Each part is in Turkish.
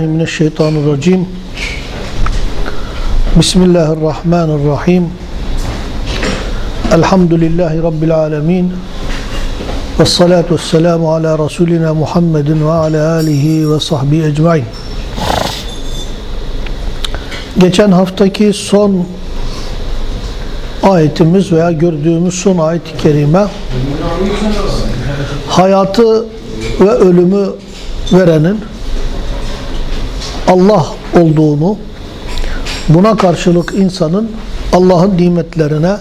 Billahi mineşşeytanirracim. Bismillahirrahmanirrahim. Elhamdülillahi rabbil alamin. Ves salatu vesselamu ala rasulina Muhammedin ve ala alihi ve sahbihi ecmaîn. Geçen haftaki son ayetimiz veya gördüğümüz son ayet-i kerime hayatı ve ölümü verenin Allah olduğunu buna karşılık insanın Allah'ın nimetlerine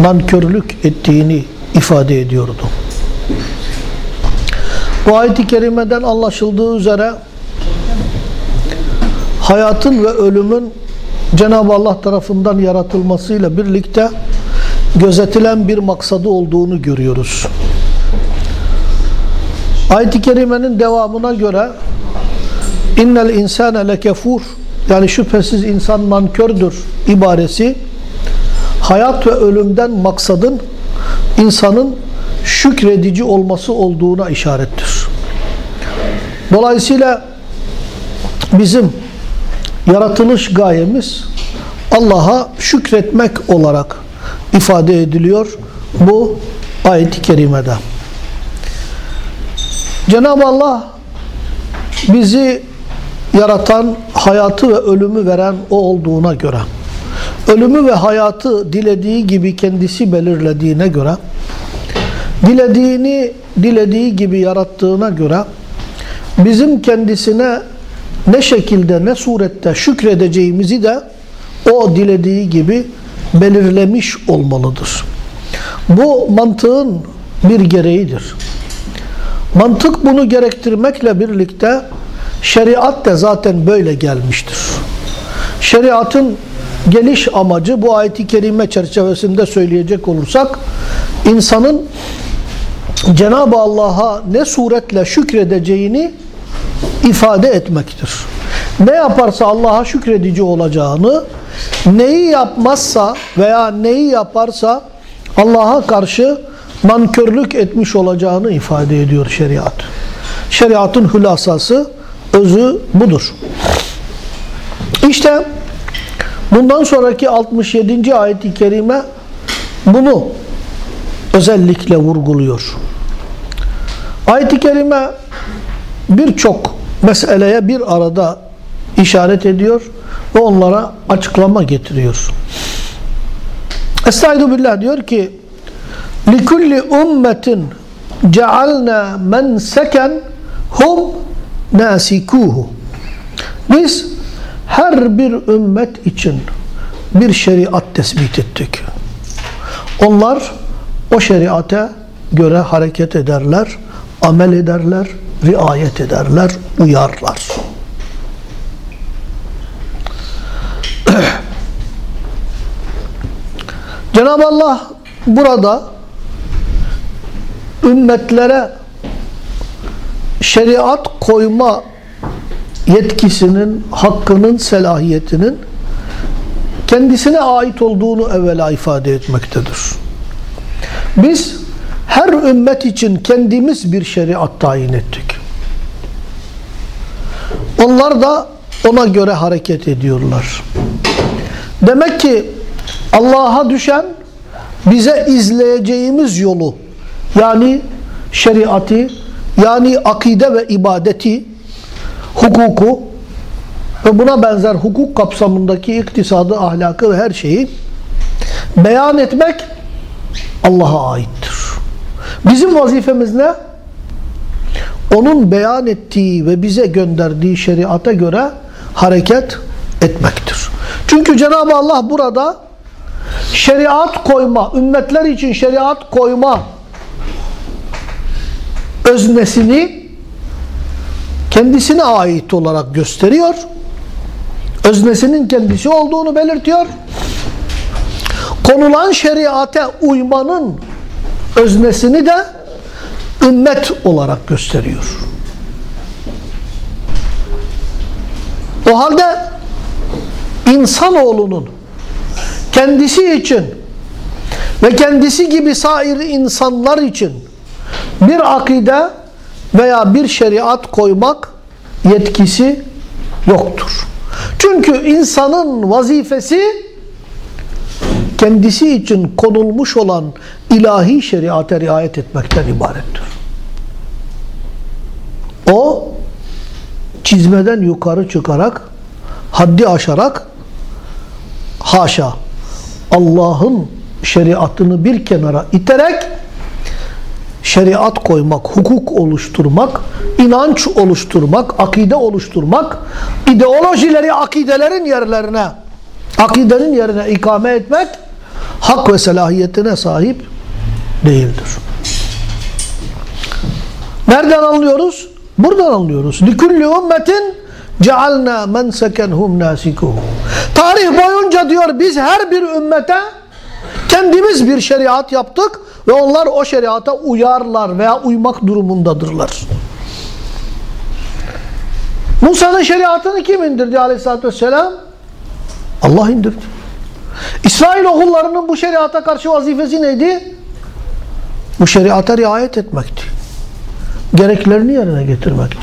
nankörlük ettiğini ifade ediyordu. Bu ayet-i kerimeden anlaşıldığı üzere hayatın ve ölümün Cenab-ı Allah tarafından yaratılmasıyla birlikte gözetilen bir maksadı olduğunu görüyoruz. Ayet-i kerimenin devamına göre innel insane lekefur yani şüphesiz insan nankördür ibaresi hayat ve ölümden maksadın insanın şükredici olması olduğuna işarettir. Dolayısıyla bizim yaratılış gayemiz Allah'a şükretmek olarak ifade ediliyor bu ayet-i kerimede. Cenab-ı Allah bizi yaratan, hayatı ve ölümü veren o olduğuna göre, ölümü ve hayatı dilediği gibi kendisi belirlediğine göre, dilediğini dilediği gibi yarattığına göre, bizim kendisine ne şekilde ne surette şükredeceğimizi de o dilediği gibi belirlemiş olmalıdır. Bu mantığın bir gereğidir. Mantık bunu gerektirmekle birlikte şeriat da zaten böyle gelmiştir. Şeriatın geliş amacı bu ayet-i kerime çerçevesinde söyleyecek olursak insanın Cenab-ı Allah'a ne suretle şükredeceğini ifade etmektir. Ne yaparsa Allah'a şükredici olacağını, neyi yapmazsa veya neyi yaparsa Allah'a karşı nankörlük etmiş olacağını ifade ediyor şeriat. Şeriatın hülasası, özü budur. İşte bundan sonraki 67. ayet-i kerime bunu özellikle vurguluyor. Ayet-i kerime birçok meseleye bir arada işaret ediyor ve onlara açıklama getiriyor. Estaizu billah diyor ki لِكُلِّ اُمَّةٍ جَعَلْنَا مَنْسَكًا hum nasikuhu. Biz her bir ümmet için bir şeriat tespit ettik. Onlar o şeriate göre hareket ederler, amel ederler, riayet ederler, uyarlar. Cenab-ı Allah burada ümmetlere şeriat koyma yetkisinin, hakkının, selahiyetinin kendisine ait olduğunu evvela ifade etmektedir. Biz her ümmet için kendimiz bir şeriat tayin ettik. Onlar da ona göre hareket ediyorlar. Demek ki Allah'a düşen bize izleyeceğimiz yolu yani şeriatı yani akide ve ibadeti hukuku ve buna benzer hukuk kapsamındaki iktisadı, ahlakı ve her şeyi beyan etmek Allah'a aittir. Bizim vazifemiz ne? Onun beyan ettiği ve bize gönderdiği şeriata göre hareket etmektir. Çünkü Cenab-ı Allah burada şeriat koyma, ümmetler için şeriat koyma öznesini kendisine ait olarak gösteriyor. Öznesinin kendisi olduğunu belirtiyor. Konulan şeriate uymanın öznesini de ümmet olarak gösteriyor. O halde insanoğlunun kendisi için ve kendisi gibi sair insanlar için bir akide veya bir şeriat koymak yetkisi yoktur. Çünkü insanın vazifesi kendisi için konulmuş olan ilahi şeriate riayet etmekten ibarettir. O çizmeden yukarı çıkarak haddi aşarak haşa Allah'ın şeriatını bir kenara iterek şeriat koymak, hukuk oluşturmak, inanç oluşturmak, akide oluşturmak, ideolojileri akidelerin yerlerine, akidenin yerine ikame etmek hak ve selahiyetine sahip değildir. Nereden anlıyoruz? Buradan anlıyoruz. لِكُلِّ ümmetin cealna mensekenhum nasikuhu. Tarih boyunca diyor biz her bir ümmete kendimiz bir şeriat yaptık ve onlar o şeriata uyarlar veya uymak durumundadırlar. Musa'nın şeriatını kim indirdi aleyhissalatü vesselam? Allah indirdi. İsrail oğullarının bu şeriata karşı vazifesi neydi? Bu şeriata riayet etmekti. Gereklerini yerine getirmekti.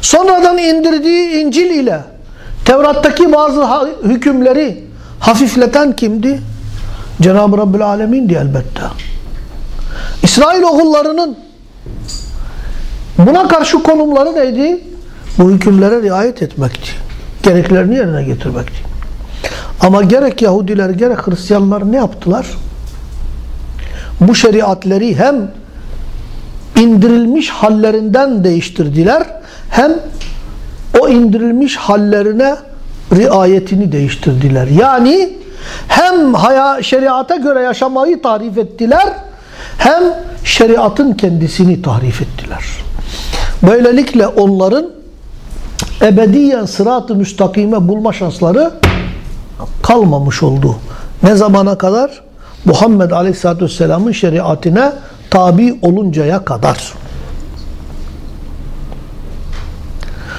Sonradan indirdiği İncil ile Tevrat'taki bazı hükümleri hafifleten kimdi? Cenab-ı Rabbül Alemin'di elbette. İsrail oğullarının buna karşı konumları neydi? Bu hükümlere riayet etmekti. Gereklerini yerine getirmekti. Ama gerek Yahudiler gerek Hristiyanlar ne yaptılar? Bu şeriatleri hem indirilmiş hallerinden değiştirdiler hem o indirilmiş hallerine riayetini değiştirdiler. Yani hem haya, şeriata göre yaşamayı tarif ettiler hem şeriatın kendisini tarif ettiler. Böylelikle onların ebediyen sırat-ı müstakime bulma şansları kalmamış oldu. Ne zamana kadar? Muhammed Aleyhisselatü Vesselam'ın şeriatine tabi oluncaya kadar.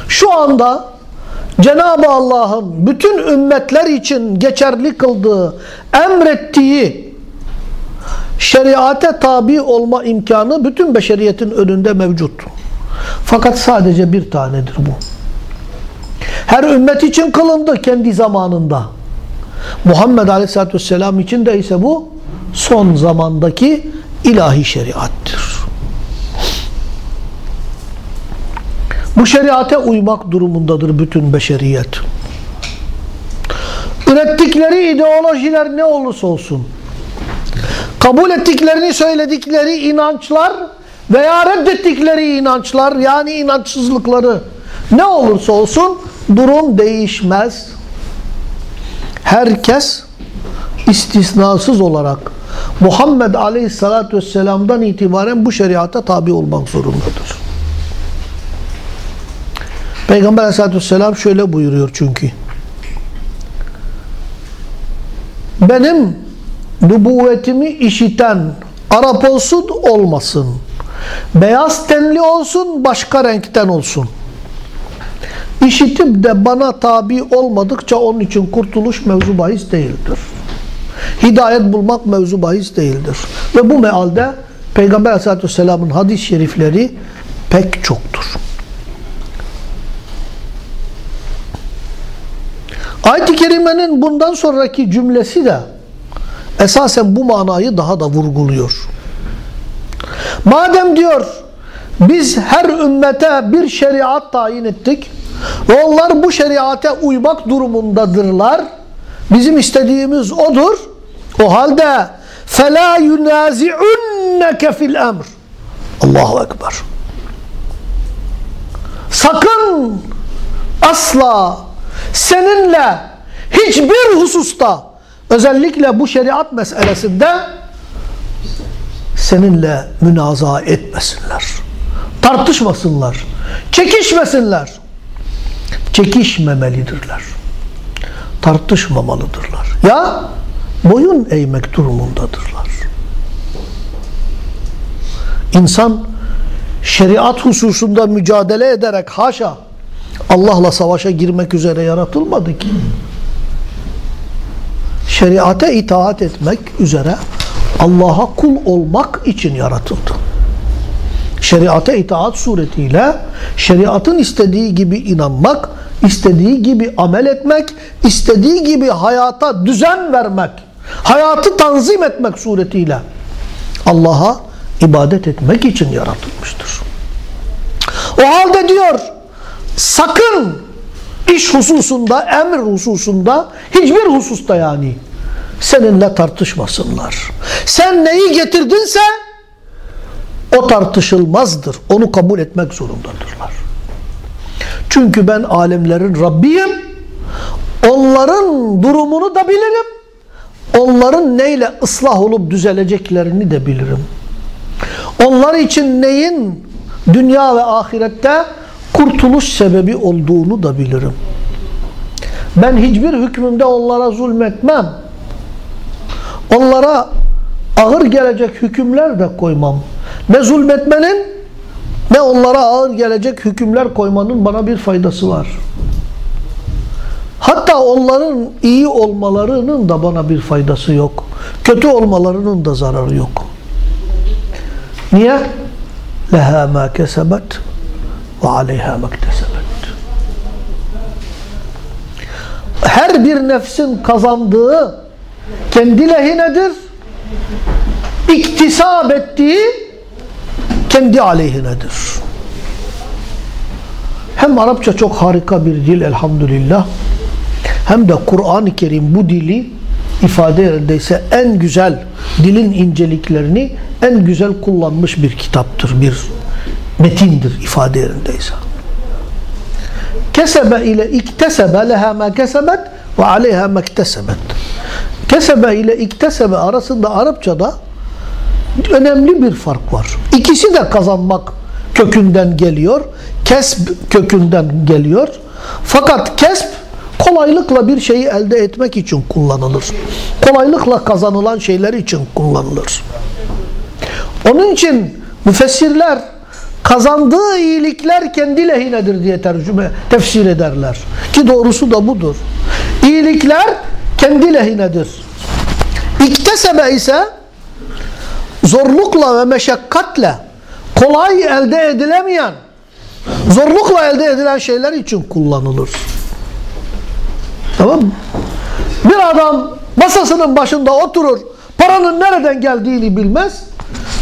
Şu anda Cenab-ı Allah'ın bütün ümmetler için geçerli kıldığı, emrettiği şeriate tabi olma imkanı bütün beşeriyetin önünde mevcut. Fakat sadece bir tanedir bu. Her ümmet için kılındı kendi zamanında. Muhammed Aleyhisselatü Vesselam için de ise bu son zamandaki ilahi şeriattır. Bu şeriate uymak durumundadır bütün beşeriyet. Ürettikleri ideolojiler ne olursa olsun, kabul ettiklerini söyledikleri inançlar veya reddettikleri inançlar yani inançsızlıkları ne olursa olsun durum değişmez. Herkes istisnasız olarak Muhammed Aleyhisselatü Vesselam'dan itibaren bu şeriata tabi olmak zorundadır. Peygamber aleyhissalatü vesselam şöyle buyuruyor çünkü. Benim nübüvvetimi işiten Arap olsun olmasın. Beyaz tenli olsun başka renkten olsun. İşitip de bana tabi olmadıkça onun için kurtuluş mevzu bahis değildir. Hidayet bulmak mevzu bahis değildir. Ve bu mealde Peygamber aleyhissalatü vesselamın hadis-i şerifleri pek çoktur. Ayet-i Kerime'nin bundan sonraki cümlesi de esasen bu manayı daha da vurguluyor. Madem diyor biz her ümmete bir şeriat tayin ettik ve onlar bu şeriate uymak durumundadırlar. Bizim istediğimiz odur. O halde فَلَا يُنَازِعُنَّكَ فِي الْاَمْرِ Allahu Ekber. Sakın asla seninle hiçbir hususta özellikle bu şeriat meselesinde seninle münaza etmesinler. Tartışmasınlar. Çekişmesinler. Çekişmemelidirler. Tartışmamalıdırlar. Ya boyun eğmek durumundadırlar. İnsan şeriat hususunda mücadele ederek haşa Allah'la savaşa girmek üzere yaratılmadı ki. Şeriate itaat etmek üzere Allah'a kul olmak için yaratıldı. Şeriata itaat suretiyle şeriatın istediği gibi inanmak, istediği gibi amel etmek, istediği gibi hayata düzen vermek, hayatı tanzim etmek suretiyle Allah'a ibadet etmek için yaratılmıştır. O halde diyor sakın iş hususunda, emir hususunda, hiçbir hususta yani seninle tartışmasınlar. Sen neyi getirdinse o tartışılmazdır. Onu kabul etmek zorundadırlar. Çünkü ben alemlerin Rabbiyim. Onların durumunu da bilirim. Onların neyle ıslah olup düzeleceklerini de bilirim. Onlar için neyin dünya ve ahirette kurtuluş sebebi olduğunu da bilirim. Ben hiçbir hükmümde onlara zulmetmem. Onlara ağır gelecek hükümler de koymam. Ne zulmetmenin ne onlara ağır gelecek hükümler koymanın bana bir faydası var. Hatta onların iyi olmalarının da bana bir faydası yok. Kötü olmalarının da zararı yok. Niye? Leha ma kesebet ve aleyha mektesebet. Her bir nefsin kazandığı kendi lehinedir. İktisap ettiği kendi aleyhinedir. Hem Arapça çok harika bir dil elhamdülillah hem de Kur'an-ı Kerim bu dili ifade yerindeyse en güzel dilin inceliklerini en güzel kullanmış bir kitaptır, bir metindir ifade yerindeyse. Kesebe ile iktesebe leha ma kesebet ve aleyha mektesebet. Kesebe ile iktesebe arasında Arapçada önemli bir fark var. İkisi de kazanmak kökünden geliyor. Kesb kökünden geliyor. Fakat kesb kolaylıkla bir şeyi elde etmek için kullanılır. Kolaylıkla kazanılan şeyler için kullanılır. Onun için müfessirler kazandığı iyilikler kendi lehinedir diye tercüme, tefsir ederler. Ki doğrusu da budur. İyilikler kendi lehinedir. İktesebe ise zorlukla ve meşakkatle kolay elde edilemeyen, zorlukla elde edilen şeyler için kullanılır. Tamam mı? Bir adam masasının başında oturur, paranın nereden geldiğini bilmez.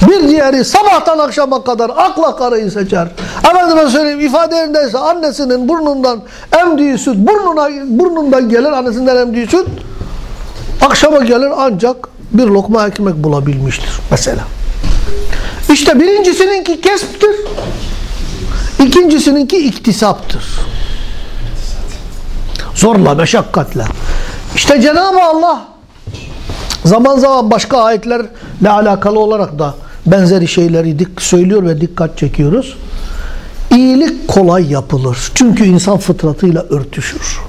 Bir diğeri sabahtan akşama kadar akla karayı seçer. Efendime söyleyeyim ifade yerindeyse annesinin burnundan emdiği süt burnuna, burnundan gelir annesinden emdiği süt akşama gelir ancak bir lokma ekmek bulabilmiştir mesela. İşte birincisininki kesptir. İkincisininki iktisaptır. Zorla, meşakkatle. İşte Cenab-ı Allah zaman zaman başka ayetlerle alakalı olarak da benzeri şeyleri dik söylüyor ve dikkat çekiyoruz. İyilik kolay yapılır. Çünkü insan fıtratıyla örtüşür.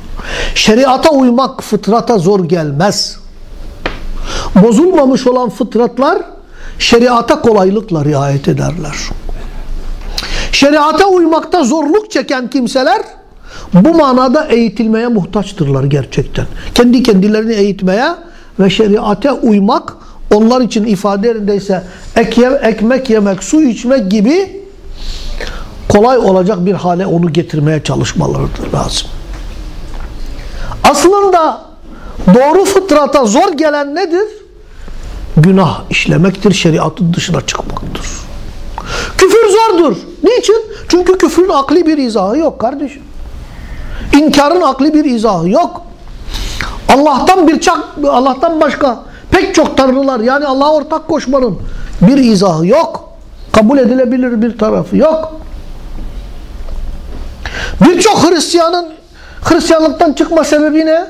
Şeriata uymak fıtrata zor gelmez. Bozulmamış olan fıtratlar şeriata kolaylıkla riayet ederler. Şeriata uymakta zorluk çeken kimseler bu manada eğitilmeye muhtaçtırlar gerçekten. Kendi kendilerini eğitmeye ve şeriate uymak onlar için ifade yerindeyse ek, ekmek yemek, su içmek gibi kolay olacak bir hale onu getirmeye çalışmalarıdır lazım. Aslında doğru fıtrata zor gelen nedir? Günah işlemektir, şeriatın dışına çıkmaktır. Küfür zordur. Niçin? Çünkü küfrün akli bir izahı yok kardeşim. İnkarın akli bir izahı yok. Allah'tan bir çak, Allah'tan başka pek çok tanrılar yani Allah'a ortak koşmanın bir izahı yok. Kabul edilebilir bir tarafı yok. Birçok Hristiyanın Hristiyanlıktan çıkma sebebi ne?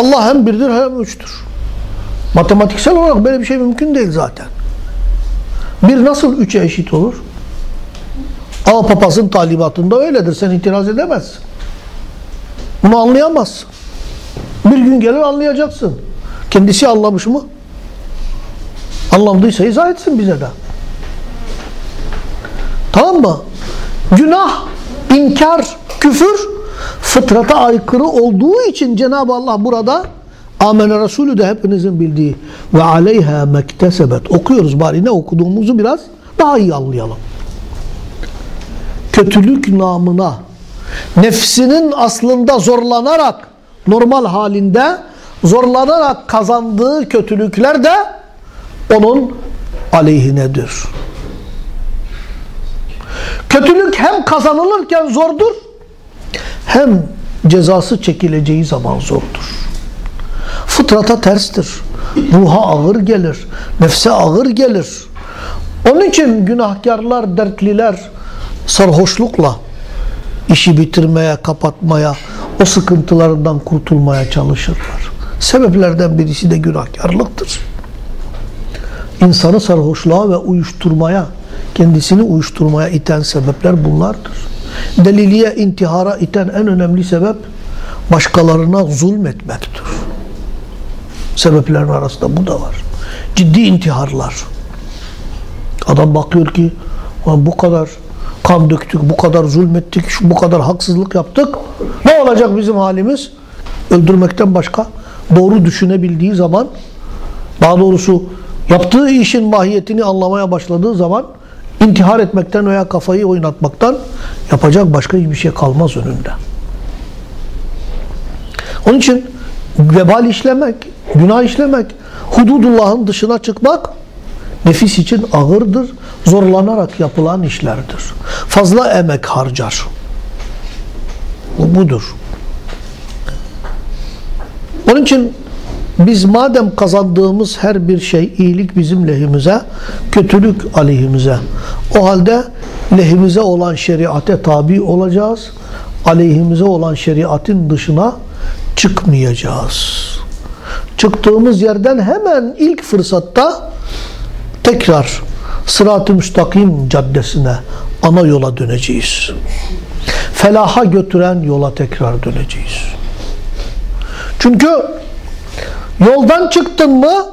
Allah hem birdir hem üçtür. Matematiksel olarak böyle bir şey mümkün değil zaten. Bir nasıl üçe eşit olur? Ama papazın talimatında öyledir. Sen itiraz edemezsin. Bunu anlayamazsın. Bir gün gelir anlayacaksın. Kendisi anlamış mı? Anlamdıysa izah etsin bize de. Tamam mı? Günah, inkar, küfür fıtrata aykırı olduğu için Cenab-ı Allah burada Amene Resulü de hepinizin bildiği ve aleyha mektesebet okuyoruz bari ne okuduğumuzu biraz daha iyi anlayalım. Kötülük namına nefsinin aslında zorlanarak normal halinde zorlanarak kazandığı kötülükler de onun aleyhinedir. Kötülük hem kazanılırken zordur hem cezası çekileceği zaman zordur. Fıtrata terstir. Ruha ağır gelir. Nefse ağır gelir. Onun için günahkarlar, dertliler sarhoşlukla işi bitirmeye, kapatmaya, o sıkıntılarından kurtulmaya çalışırlar. Sebeplerden birisi de günahkarlıktır. İnsanı sarhoşluğa ve uyuşturmaya, kendisini uyuşturmaya iten sebepler bunlardır. Deliliye, intihara iten en önemli sebep başkalarına zulmetmektir. Sebeplerin arasında bu da var. Ciddi intiharlar. Adam bakıyor ki bu kadar kan döktük, bu kadar zulmettik, bu kadar haksızlık yaptık. Ne olacak bizim halimiz? Öldürmekten başka doğru düşünebildiği zaman daha doğrusu yaptığı işin mahiyetini anlamaya başladığı zaman intihar etmekten veya kafayı oynatmaktan yapacak başka hiçbir şey kalmaz önünde. Onun için vebal işlemek, günah işlemek, hududullahın dışına çıkmak nefis için ağırdır, zorlanarak yapılan işlerdir. Fazla emek harcar. Bu budur. Onun için biz madem kazandığımız her bir şey iyilik bizim lehimize, kötülük aleyhimize. O halde lehimize olan şeriate tabi olacağız. Aleyhimize olan şeriatin dışına çıkmayacağız. Çıktığımız yerden hemen ilk fırsatta tekrar sırat-ı müstakim caddesine, ana yola döneceğiz. Felaha götüren yola tekrar döneceğiz. Çünkü yoldan çıktın mı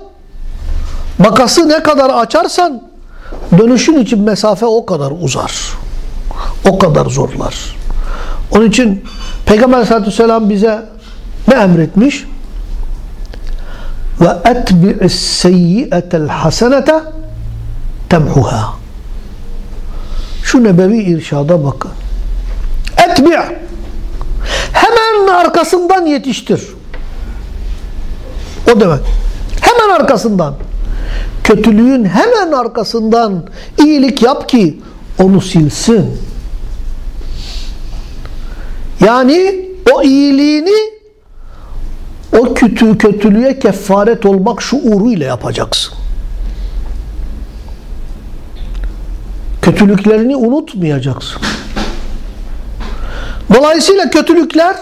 makası ne kadar açarsan dönüşün için mesafe o kadar uzar. O kadar zorlar. Onun için Peygamber aleyhissalatü vesselam bize ne emretmiş? Ve etbi'is seyyiyetel hasenete temhuha. Şu nebevi irşada bakın. Etbi' hemen arkasından yetiştir. O demek. Hemen arkasından. Kötülüğün hemen arkasından iyilik yap ki onu silsin. Yani o iyiliğini o kötü kötülüğe kefaret olmak şuuruyla yapacaksın. Kötülüklerini unutmayacaksın. Dolayısıyla kötülükler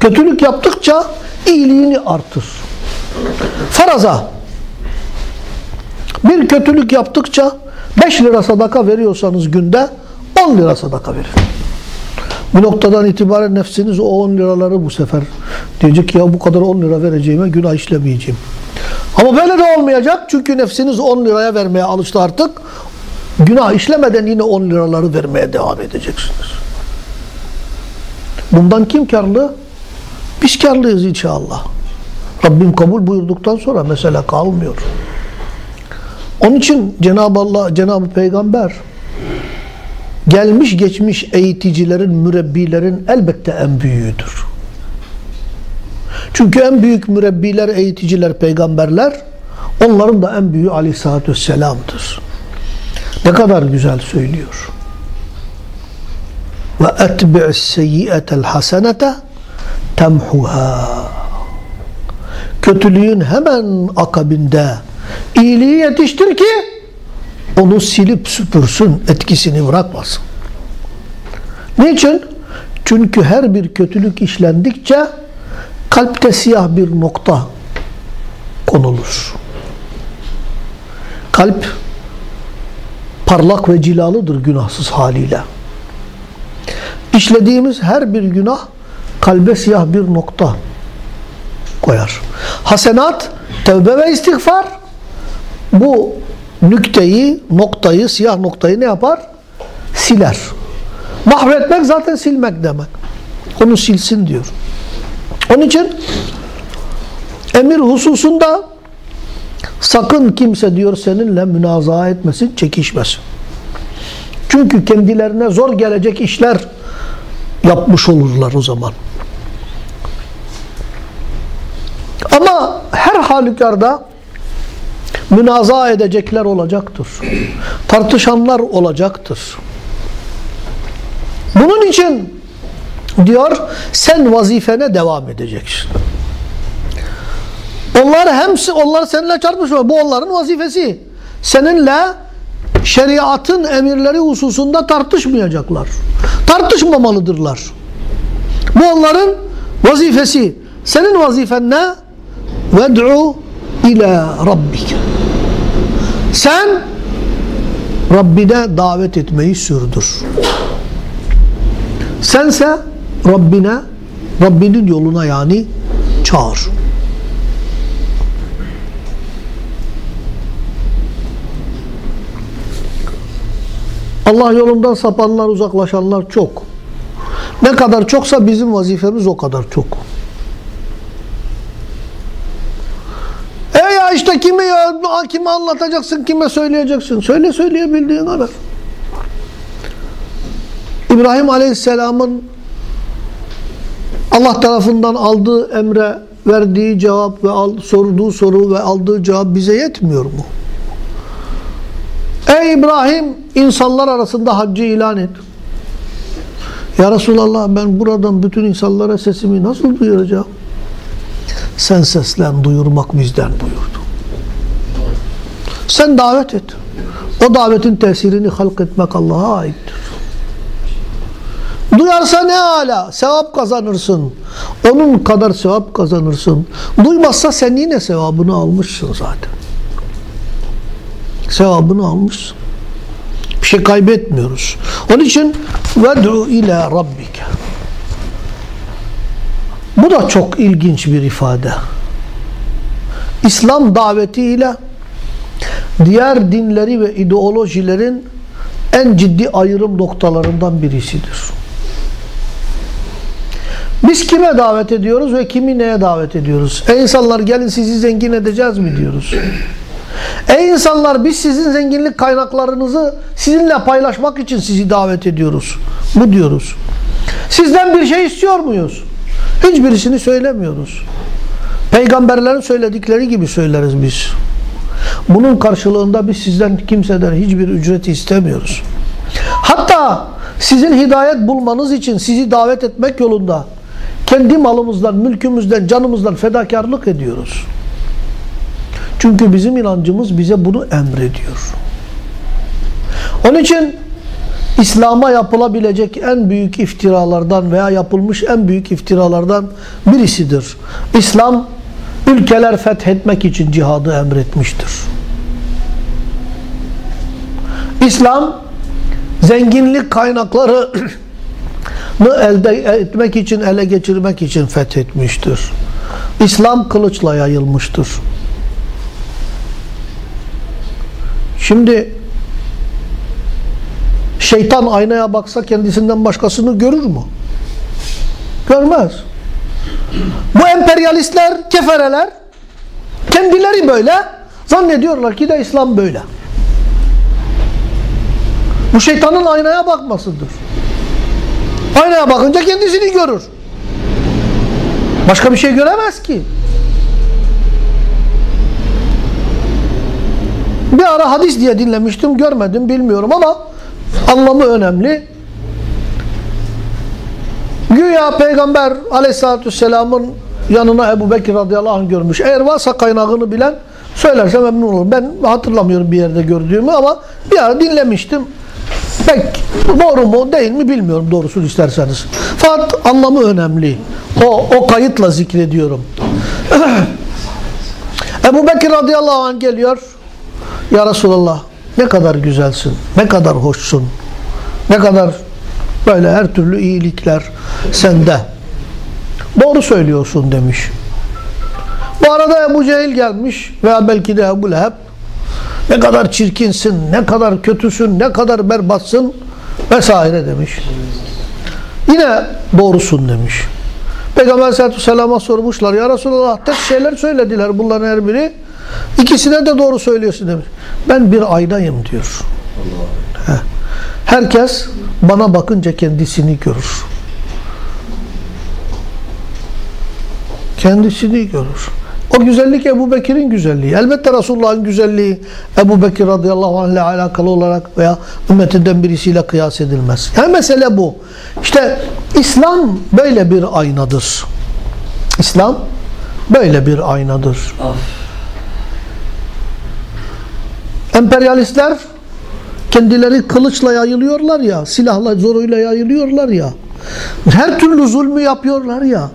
kötülük yaptıkça iyiliğini artır. Faraza bir kötülük yaptıkça 5 lira sadaka veriyorsanız günde 10 lira sadaka verin. Bu noktadan itibaren nefsiniz o 10 liraları bu sefer diyecek ya bu kadar 10 lira vereceğime günah işlemeyeceğim. Ama böyle de olmayacak çünkü nefsiniz 10 liraya vermeye alıştı artık. Günah işlemeden yine 10 liraları vermeye devam edeceksiniz. Bundan kim karlı? Biz karlıyız inşallah. Rabbim kabul buyurduktan sonra mesele kalmıyor. Onun için Cenab-ı Allah, Cenab-ı Peygamber gelmiş geçmiş eğiticilerin, mürebbilerin elbette en büyüğüdür. Çünkü en büyük mürebbiler, eğiticiler, peygamberler onların da en büyüğü aleyhissalatü vesselam'dır. Ne kadar güzel söylüyor. Ve etbi'is seyyiyetel hasenete temhuha. Kötülüğün hemen akabinde iyiliği yetiştir ki onu silip süpürsün, etkisini bırakmasın. Niçin? Çünkü her bir kötülük işlendikçe kalpte siyah bir nokta konulur. Kalp parlak ve cilalıdır günahsız haliyle. İşlediğimiz her bir günah kalbe siyah bir nokta koyar. Hasenat, tevbe ve istiğfar bu nükteyi, noktayı, siyah noktayı ne yapar? Siler. Mahvetmek zaten silmek demek. Onu silsin diyor. Onun için emir hususunda Sakın kimse diyor seninle münazaa etmesin, çekişmesin. Çünkü kendilerine zor gelecek işler yapmış olurlar o zaman. Ama her halükarda münaza edecekler olacaktır. Tartışanlar olacaktır. Bunun için diyor sen vazifene devam edeceksin. Onlar hem onlar seninle çarpışmıyor. Bu onların vazifesi. Seninle şeriatın emirleri hususunda tartışmayacaklar. Tartışmamalıdırlar. Bu onların vazifesi. Senin vazifen ne? Ved'u ila rabbike. Sen Rabbine davet etmeyi sürdür. Sense Rabbine, Rabbinin yoluna yani çağır. Allah yolundan sapanlar, uzaklaşanlar çok. Ne kadar çoksa bizim vazifemiz o kadar çok. E ya işte kimi ya, kime anlatacaksın, kime söyleyeceksin? Söyle söyleyebildiğin kadar. İbrahim Aleyhisselam'ın Allah tarafından aldığı emre verdiği cevap ve al, sorduğu soru ve aldığı cevap bize yetmiyor mu? Ey İbrahim insanlar arasında haccı ilan et. Ya Resulallah ben buradan bütün insanlara sesimi nasıl duyuracağım? Sen seslen duyurmak bizden buyurdu. Sen davet et. O davetin tesirini halk etmek Allah'a aittir. Duyarsa ne ala sevap kazanırsın. Onun kadar sevap kazanırsın. Duymazsa sen yine sevabını almışsın zaten. Sevabını almışsın. Bir şey kaybetmiyoruz. Onun için ved'u ila rabbike. Bu da çok ilginç bir ifade. İslam davetiyle diğer dinleri ve ideolojilerin en ciddi ayrım noktalarından birisidir. Biz kime davet ediyoruz ve kimi neye davet ediyoruz? Ey insanlar gelin sizi zengin edeceğiz mi diyoruz? Ey insanlar biz sizin zenginlik kaynaklarınızı sizinle paylaşmak için sizi davet ediyoruz. Bu diyoruz. Sizden bir şey istiyor muyuz? Hiçbirisini söylemiyoruz. Peygamberlerin söyledikleri gibi söyleriz biz. Bunun karşılığında biz sizden kimseden hiçbir ücreti istemiyoruz. Hatta sizin hidayet bulmanız için sizi davet etmek yolunda kendi malımızdan, mülkümüzden, canımızdan fedakarlık ediyoruz. Çünkü bizim inancımız bize bunu emrediyor. Onun için İslam'a yapılabilecek en büyük iftiralardan veya yapılmış en büyük iftiralardan birisidir. İslam ülkeler fethetmek için cihadı emretmiştir. İslam zenginlik kaynakları elde etmek için, ele geçirmek için fethetmiştir. İslam kılıçla yayılmıştır. Şimdi şeytan aynaya baksa kendisinden başkasını görür mü? Görmez. Bu emperyalistler, kefereler kendileri böyle zannediyorlar ki de İslam böyle. Bu şeytanın aynaya bakmasıdır. Aynaya bakınca kendisini görür. Başka bir şey göremez ki. Bir ara hadis diye dinlemiştim, görmedim, bilmiyorum ama anlamı önemli. Güya Peygamber aleyhissalatü vesselamın yanına Ebu Bekir radıyallahu anh görmüş. Eğer varsa kaynağını bilen söylerse memnun olurum. Ben hatırlamıyorum bir yerde gördüğümü ama bir ara dinlemiştim. Pek doğru mu değil mi bilmiyorum doğrusunu isterseniz. Fakat anlamı önemli. O, o kayıtla zikrediyorum. Ebu Bekir radıyallahu anh geliyor. Ya Resulallah ne kadar güzelsin, ne kadar hoşsun, ne kadar böyle her türlü iyilikler sende. Doğru söylüyorsun demiş. Bu arada Ebu Cehil gelmiş veya belki de Ebu Leheb ne kadar çirkinsin, ne kadar kötüsün, ne kadar berbatsın vesaire demiş. Yine doğrusun demiş. Peygamber aleyhissalatü vesselam'a sormuşlar. Ya Resulallah tek şeyler söylediler bunların her biri. İkisine de doğru söylüyorsun demiş. Ben bir aynayım diyor. Herkes bana bakınca kendisini görür. Kendisini görür. O güzellik Ebu Bekir'in güzelliği. Elbette Resulullah'ın güzelliği Ebu Bekir radıyallahu anh ile alakalı olarak veya ümmetinden birisiyle kıyas edilmez. Yani mesele bu. İşte İslam böyle bir aynadır. İslam böyle bir aynadır. Emperyalistler kendileri kılıçla yayılıyorlar ya, silahla, zoruyla yayılıyorlar ya. Her türlü zulmü yapıyorlar ya.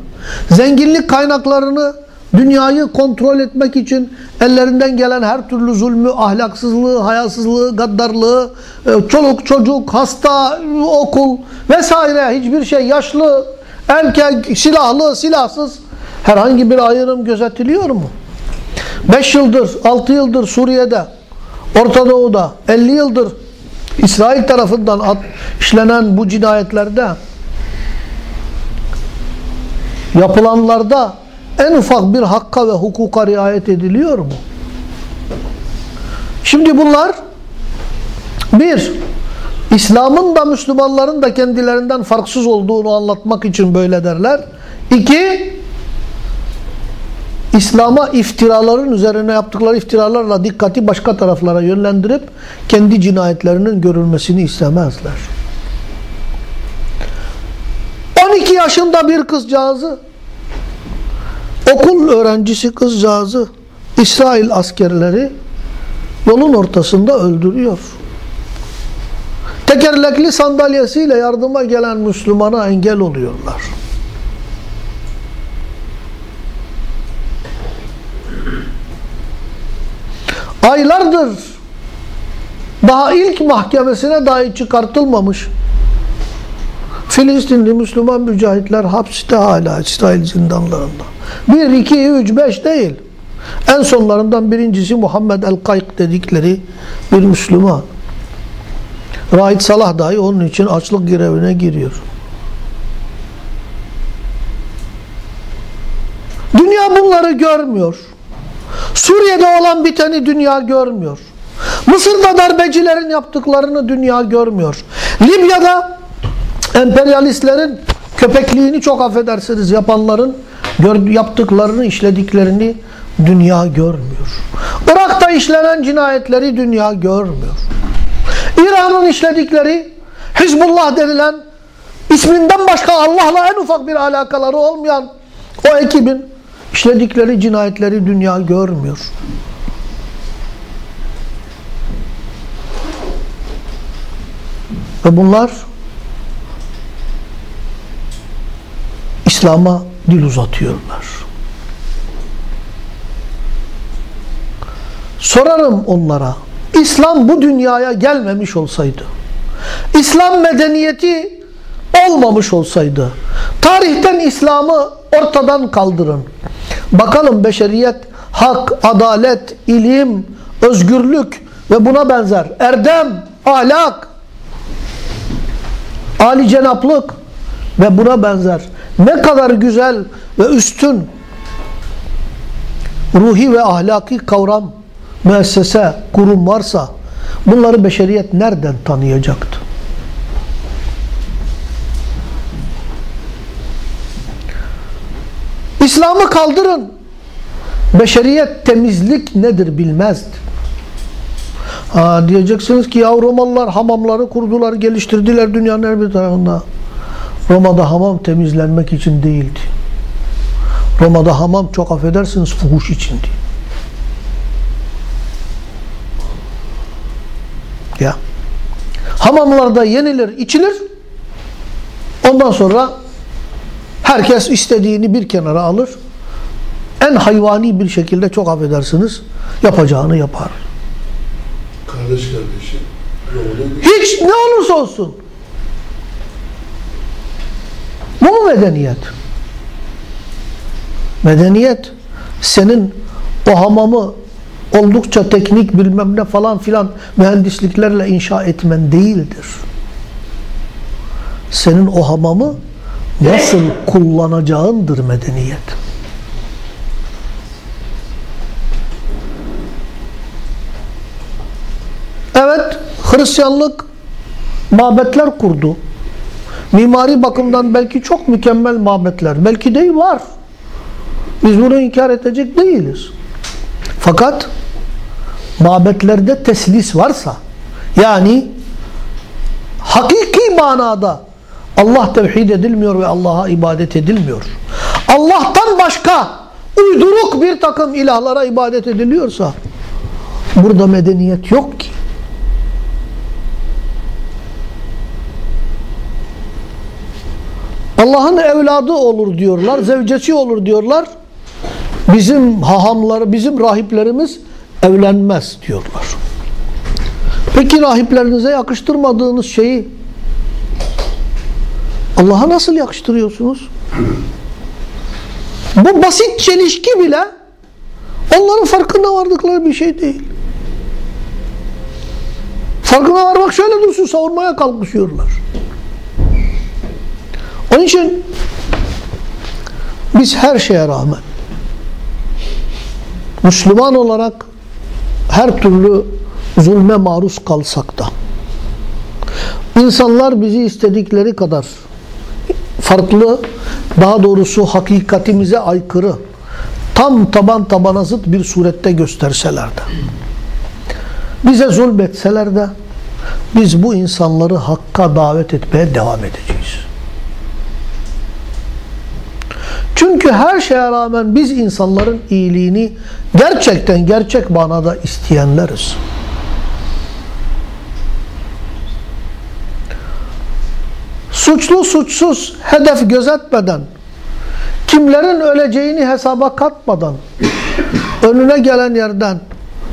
Zenginlik kaynaklarını dünyayı kontrol etmek için ellerinden gelen her türlü zulmü, ahlaksızlığı, hayasızlığı, gaddarlığı, e, çoluk çocuk, hasta, okul vesaire hiçbir şey yaşlı, erkek, silahlı, silahsız herhangi bir ayrım gözetiliyor mu? 5 yıldır, 6 yıldır Suriye'de, Orta Doğu'da, 50 yıldır İsrail tarafından işlenen bu cinayetlerde yapılanlarda en ufak bir hakka ve hukuka riayet ediliyor mu? Şimdi bunlar bir, İslam'ın da Müslümanların da kendilerinden farksız olduğunu anlatmak için böyle derler. İki, İslam'a iftiraların üzerine yaptıkları iftiralarla dikkati başka taraflara yönlendirip kendi cinayetlerinin görülmesini istemezler. 12 yaşında bir kızcağızı okul öğrencisi kızcağızı İsrail askerleri yolun ortasında öldürüyor. Tekerlekli sandalyesiyle yardıma gelen Müslümana engel oluyorlar. Aylardır daha ilk mahkemesine dahi çıkartılmamış Filistinli Müslüman mücahitler hapiste hala İsrail zindanlarında. Bir, iki, üç, beş değil. En sonlarından birincisi Muhammed el-Kayk dedikleri bir Müslüman. Rahit Salah dahi onun için açlık grevine giriyor. Dünya bunları görmüyor. Suriye'de olan biteni dünya görmüyor. Mısır'da darbecilerin yaptıklarını dünya görmüyor. Libya'da emperyalistlerin köpekliğini çok affedersiniz yapanların yaptıklarını, işlediklerini dünya görmüyor. Irak'ta işlenen cinayetleri dünya görmüyor. İran'ın işledikleri Hizbullah denilen isminden başka Allah'la en ufak bir alakaları olmayan o ekibin işledikleri cinayetleri dünya görmüyor. Ve bunlar İslam'a dil uzatıyorlar. Sorarım onlara, İslam bu dünyaya gelmemiş olsaydı, İslam medeniyeti olmamış olsaydı, tarihten İslam'ı ortadan kaldırın. Bakalım beşeriyet, hak, adalet, ilim, özgürlük ve buna benzer erdem, ahlak, âli cenaplık ve buna benzer ne kadar güzel ve üstün ruhi ve ahlaki kavram, müessese, kurum varsa bunları beşeriyet nereden tanıyacaktı? İslam'ı kaldırın. Beşeriyet temizlik nedir bilmezdi. Diyeceksiniz ki ya Romalılar hamamları kurdular, geliştirdiler dünyanın her bir tarafında. Roma'da hamam temizlenmek için değildi. Roma'da hamam çok affedersiniz fuhuş içindi. Ya. Hamamlarda yenilir, içilir. Ondan sonra herkes istediğini bir kenara alır. En hayvani bir şekilde çok affedersiniz yapacağını yapar. Kardeş kardeşim. Hiç ne olursa olsun. Bu mu medeniyet? Medeniyet senin o hamamı oldukça teknik bilmem ne falan filan mühendisliklerle inşa etmen değildir. Senin o hamamı nasıl kullanacağındır medeniyet. Evet, Hristiyanlık mabetler kurdu. Mimari bakımdan belki çok mükemmel mabetler. Belki de var. Biz bunu inkar edecek değiliz. Fakat mabetlerde teslis varsa yani hakiki manada Allah tevhid edilmiyor ve Allah'a ibadet edilmiyor. Allah'tan başka uyduruk bir takım ilahlara ibadet ediliyorsa burada medeniyet yok ki. Allah'ın evladı olur diyorlar, zevcesi olur diyorlar. Bizim hahamlar, bizim rahiplerimiz evlenmez diyorlar. Peki rahiplerinize yakıştırmadığınız şeyi Allah'a nasıl yakıştırıyorsunuz? Bu basit çelişki bile onların farkında vardıkları bir şey değil. Farkına varmak şöyle dursun savunmaya kalkışıyorlar. Onun için biz her şeye rağmen Müslüman olarak her türlü zulme maruz kalsak da insanlar bizi istedikleri kadar farklı daha doğrusu hakikatimize aykırı tam taban tabana zıt bir surette gösterseler de bize zulmetseler de biz bu insanları hakka davet etmeye devam edeceğiz. Çünkü her şeye rağmen biz insanların iyiliğini gerçekten gerçek manada isteyenleriz. Suçlu suçsuz hedef gözetmeden, kimlerin öleceğini hesaba katmadan, önüne gelen yerden,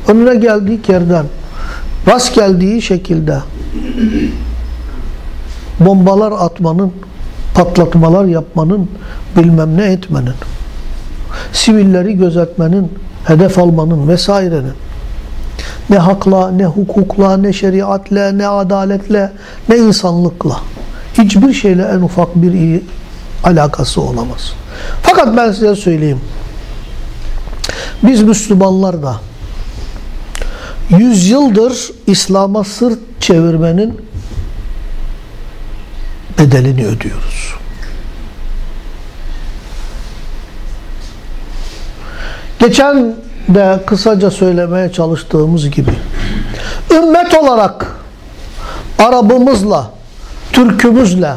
önüne geldiği yerden, rast geldiği şekilde bombalar atmanın, patlatmalar yapmanın, bilmem ne etmenin, sivilleri gözetmenin, hedef almanın vesairenin ne hakla, ne hukukla, ne şeriatla, ne adaletle, ne insanlıkla hiçbir şeyle en ufak bir iyi alakası olamaz. Fakat ben size söyleyeyim. Biz Müslümanlar da yüzyıldır İslam'a sırt çevirmenin bedelini ödüyoruz. Geçen de kısaca söylemeye çalıştığımız gibi ümmet olarak Arabımızla, Türkümüzle,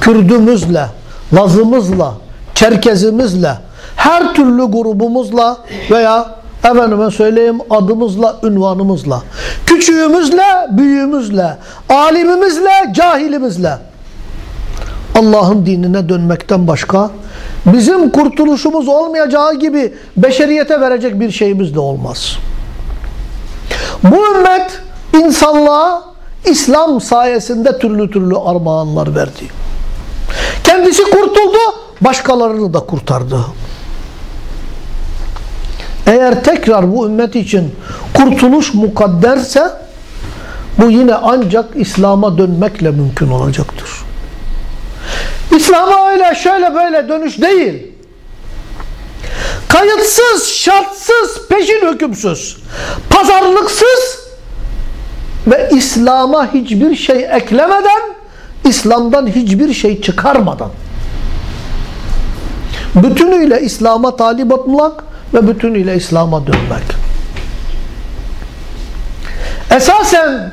Kürdümüzle, Lazımızla, Çerkezimizle, her türlü grubumuzla veya efendime söyleyeyim adımızla, ünvanımızla, küçüğümüzle, büyüğümüzle, alimimizle, cahilimizle Allah'ın dinine dönmekten başka bizim kurtuluşumuz olmayacağı gibi beşeriyete verecek bir şeyimiz de olmaz. Bu ümmet insanlığa İslam sayesinde türlü türlü armağanlar verdi. Kendisi kurtuldu, başkalarını da kurtardı. Eğer tekrar bu ümmet için kurtuluş mukadderse bu yine ancak İslam'a dönmekle mümkün olacaktır. İslam'a öyle şöyle böyle dönüş değil. Kayıtsız, şartsız, peşin hükümsüz, pazarlıksız ve İslam'a hiçbir şey eklemeden, İslam'dan hiçbir şey çıkarmadan bütünüyle İslam'a talip olmak ve bütünüyle İslam'a dönmek. Esasen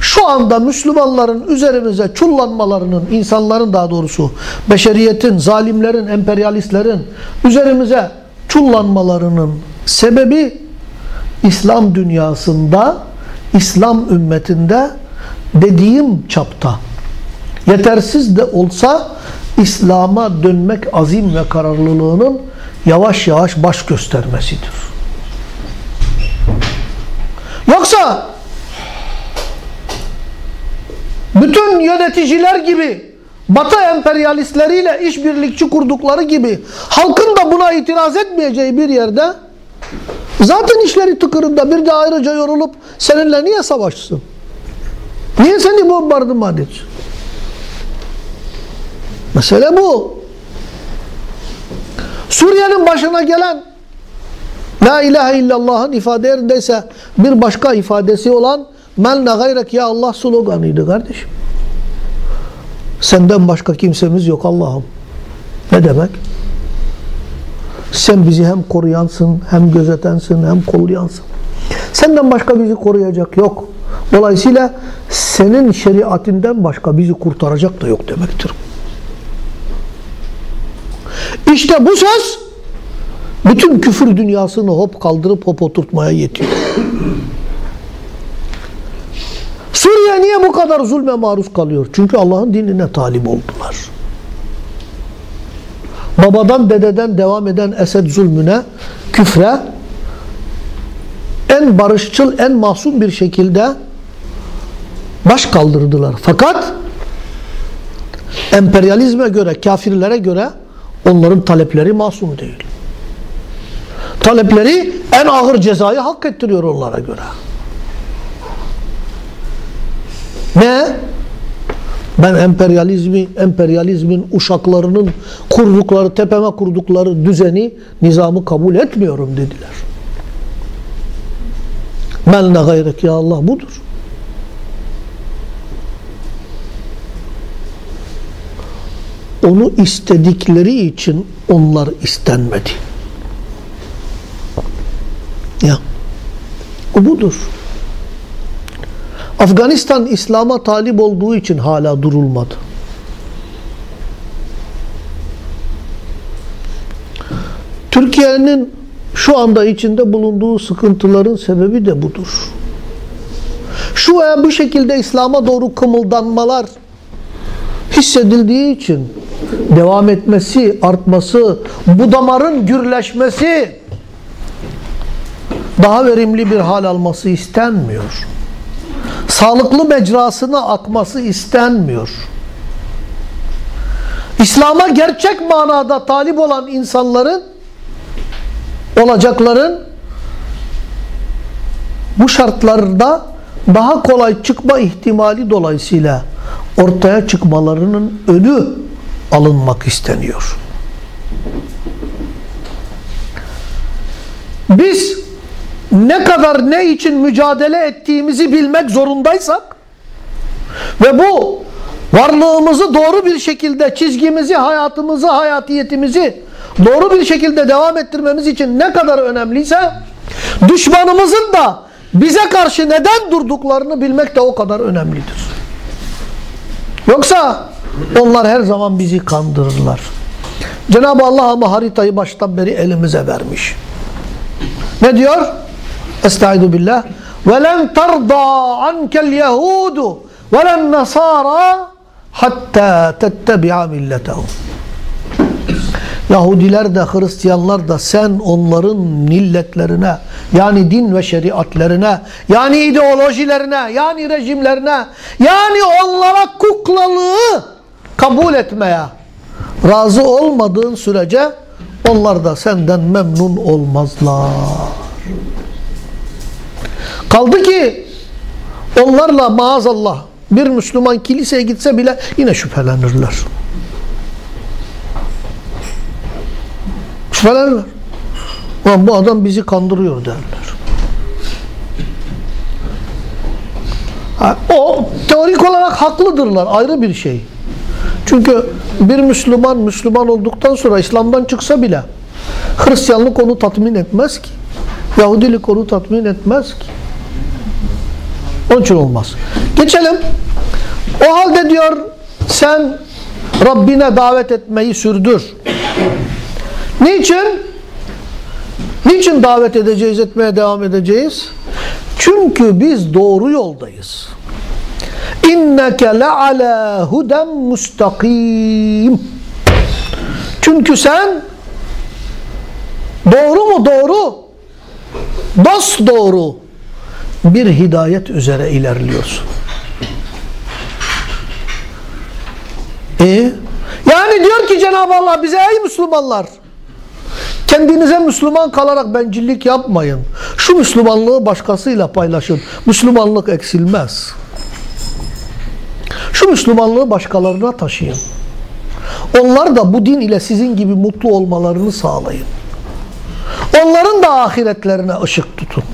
şu anda Müslümanların üzerimize çullanmalarının, insanların daha doğrusu beşeriyetin, zalimlerin, emperyalistlerin üzerimize çullanmalarının sebebi İslam dünyasında, İslam ümmetinde dediğim çapta yetersiz de olsa İslam'a dönmek azim ve kararlılığının yavaş yavaş baş göstermesidir. Yoksa bütün yöneticiler gibi Batı emperyalistleriyle işbirlikçi kurdukları gibi halkın da buna itiraz etmeyeceği bir yerde zaten işleri tıkırında bir de ayrıca yorulup seninle niye savaşsın? Niye seni bombardıman etsin? Mesele bu. Suriye'nin başına gelen La ilahe illallah'ın ifade yerindeyse bir başka ifadesi olan melne gayrek ya Allah sloganıydı kardeşim. Senden başka kimsemiz yok Allah'ım. Ne demek? Sen bizi hem koruyansın, hem gözetensin, hem kollayansın. Senden başka bizi koruyacak yok. Dolayısıyla senin şeriatinden başka bizi kurtaracak da yok demektir. İşte bu söz bütün küfür dünyasını hop kaldırıp hop oturtmaya yetiyor. Suriye niye bu kadar zulme maruz kalıyor? Çünkü Allah'ın dinine talip oldular. Babadan dededen devam eden Esed zulmüne, küfre en barışçıl, en masum bir şekilde baş kaldırdılar. Fakat emperyalizme göre, kafirlere göre onların talepleri masum değil. Talepleri en ağır cezayı hak ettiriyor onlara göre. Ne? Ben emperyalizmi, emperyalizmin uşaklarının kurdukları, tepeme kurdukları düzeni, nizamı kabul etmiyorum dediler. Melne gayrek ya Allah budur. Onu istedikleri için onlar istenmedi. Ya. O budur. Afganistan İslam'a talip olduğu için hala durulmadı. Türkiye'nin şu anda içinde bulunduğu sıkıntıların sebebi de budur. Şu veya bu şekilde İslam'a doğru kımıldanmalar hissedildiği için devam etmesi, artması, bu damarın gürleşmesi daha verimli bir hal alması istenmiyor. Sağlıklı mecrasına akması istenmiyor. İslam'a gerçek manada talip olan insanların olacakların bu şartlarda daha kolay çıkma ihtimali dolayısıyla ortaya çıkmalarının önü alınmak isteniyor. Biz ne kadar ne için mücadele ettiğimizi bilmek zorundaysak ve bu varlığımızı doğru bir şekilde çizgimizi, hayatımızı, hayatiyetimizi doğru bir şekilde devam ettirmemiz için ne kadar önemliyse düşmanımızın da bize karşı neden durduklarını bilmek de o kadar önemlidir. Yoksa onlar her zaman bizi kandırırlar. Cenab-ı Allah ama haritayı baştan beri elimize vermiş. Ne diyor? Estaizu billah. Ve len terda ankel yehudu ve len nasara hatta tettebi'a milletehum. Yahudiler de Hristiyanlar da sen onların milletlerine yani din ve şeriatlerine yani ideolojilerine yani rejimlerine yani onlara kuklalığı kabul etmeye razı olmadığın sürece onlar da senden memnun olmazlar. Kaldı ki onlarla maazallah bir Müslüman kiliseye gitse bile yine şüphelenirler. Şüphelenirler. Ulan bu adam bizi kandırıyor derler. O teorik olarak haklıdırlar. Ayrı bir şey. Çünkü bir Müslüman Müslüman olduktan sonra İslam'dan çıksa bile Hristiyanlık onu tatmin etmez ki. Yahudilik onu tatmin etmez ki. Onun için olmaz. Geçelim. O halde diyor sen Rabbine davet etmeyi sürdür. Niçin? Niçin davet edeceğiz, etmeye devam edeceğiz? Çünkü biz doğru yoldayız. İnneke le'alâ huden mustakim. Çünkü sen doğru mu doğru? Dost doğru bir hidayet üzere ilerliyorsun. E yani diyor ki Cenab-ı Allah bize ey Müslümanlar kendinize Müslüman kalarak bencillik yapmayın. Şu Müslümanlığı başkasıyla paylaşın. Müslümanlık eksilmez. Şu Müslümanlığı başkalarına taşıyın. Onlar da bu din ile sizin gibi mutlu olmalarını sağlayın. Onların da ahiretlerine ışık tutun.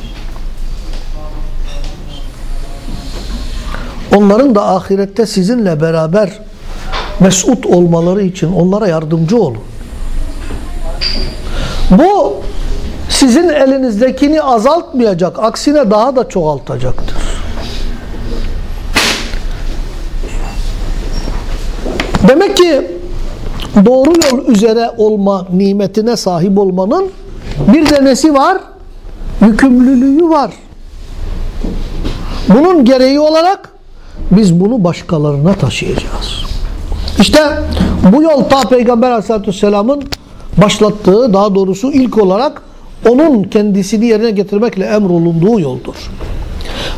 Onların da ahirette sizinle beraber mesut olmaları için onlara yardımcı olun. Bu sizin elinizdekini azaltmayacak, aksine daha da çoğaltacaktır. Demek ki doğru yol üzere olma nimetine sahip olmanın bir de nesi var? Yükümlülüğü var. Bunun gereği olarak biz bunu başkalarına taşıyacağız. İşte bu yol ta Peygamber Aleyhisselatü Vesselam'ın başlattığı daha doğrusu ilk olarak onun kendisini yerine getirmekle emrolunduğu yoldur.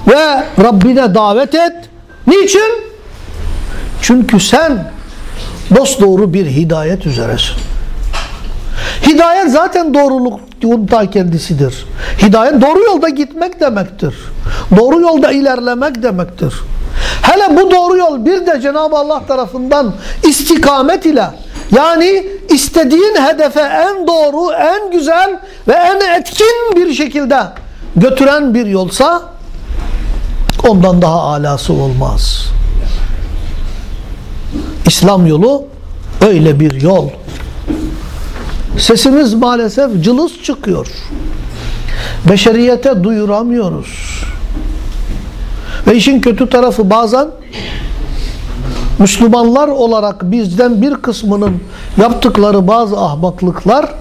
Ve Rabbine davet et. Niçin? Çünkü sen dosdoğru bir hidayet üzeresin. Hidayet zaten doğrulukun ta kendisidir. Hidayet doğru yolda gitmek demektir. Doğru yolda ilerlemek demektir. Hele bu doğru yol bir de Cenab-ı Allah tarafından istikamet ile yani istediğin hedefe en doğru, en güzel ve en etkin bir şekilde götüren bir yolsa ondan daha alası olmaz. İslam yolu öyle bir yol. Sesimiz maalesef cılız çıkıyor. Beşeriyete duyuramıyoruz. Ve işin kötü tarafı bazen Müslümanlar olarak bizden bir kısmının yaptıkları bazı ahmaklıklar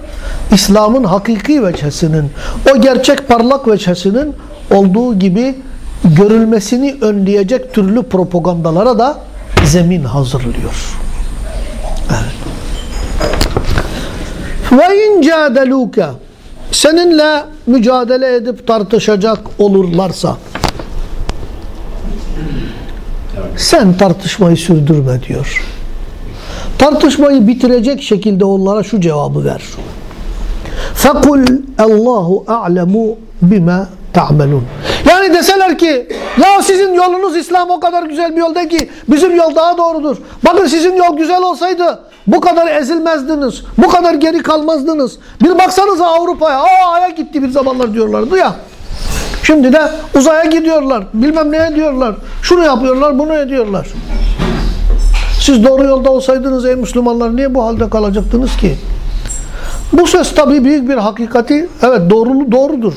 İslam'ın hakiki veçhesinin, o gerçek parlak veçhesinin olduğu gibi görülmesini önleyecek türlü propagandalara da zemin hazırlıyor. Evet. Ve in cadeluke seninle mücadele edip tartışacak olurlarsa sen tartışmayı sürdürme diyor. Tartışmayı bitirecek şekilde onlara şu cevabı ver. Fekul Allahu a'lemu bima ta'melun. Yani deseler ki ya sizin yolunuz İslam o kadar güzel bir yolda ki bizim yol daha doğrudur. Bakın sizin yol güzel olsaydı bu kadar ezilmezdiniz. Bu kadar geri kalmazdınız. Bir baksanıza Avrupa'ya. Aa aya gitti bir zamanlar diyorlardı ya. Şimdi de uzaya gidiyorlar. Bilmem ne diyorlar. Şunu yapıyorlar, bunu ediyorlar. Siz doğru yolda olsaydınız ey Müslümanlar niye bu halde kalacaktınız ki? Bu söz tabii büyük bir hakikati evet doğru, doğrudur.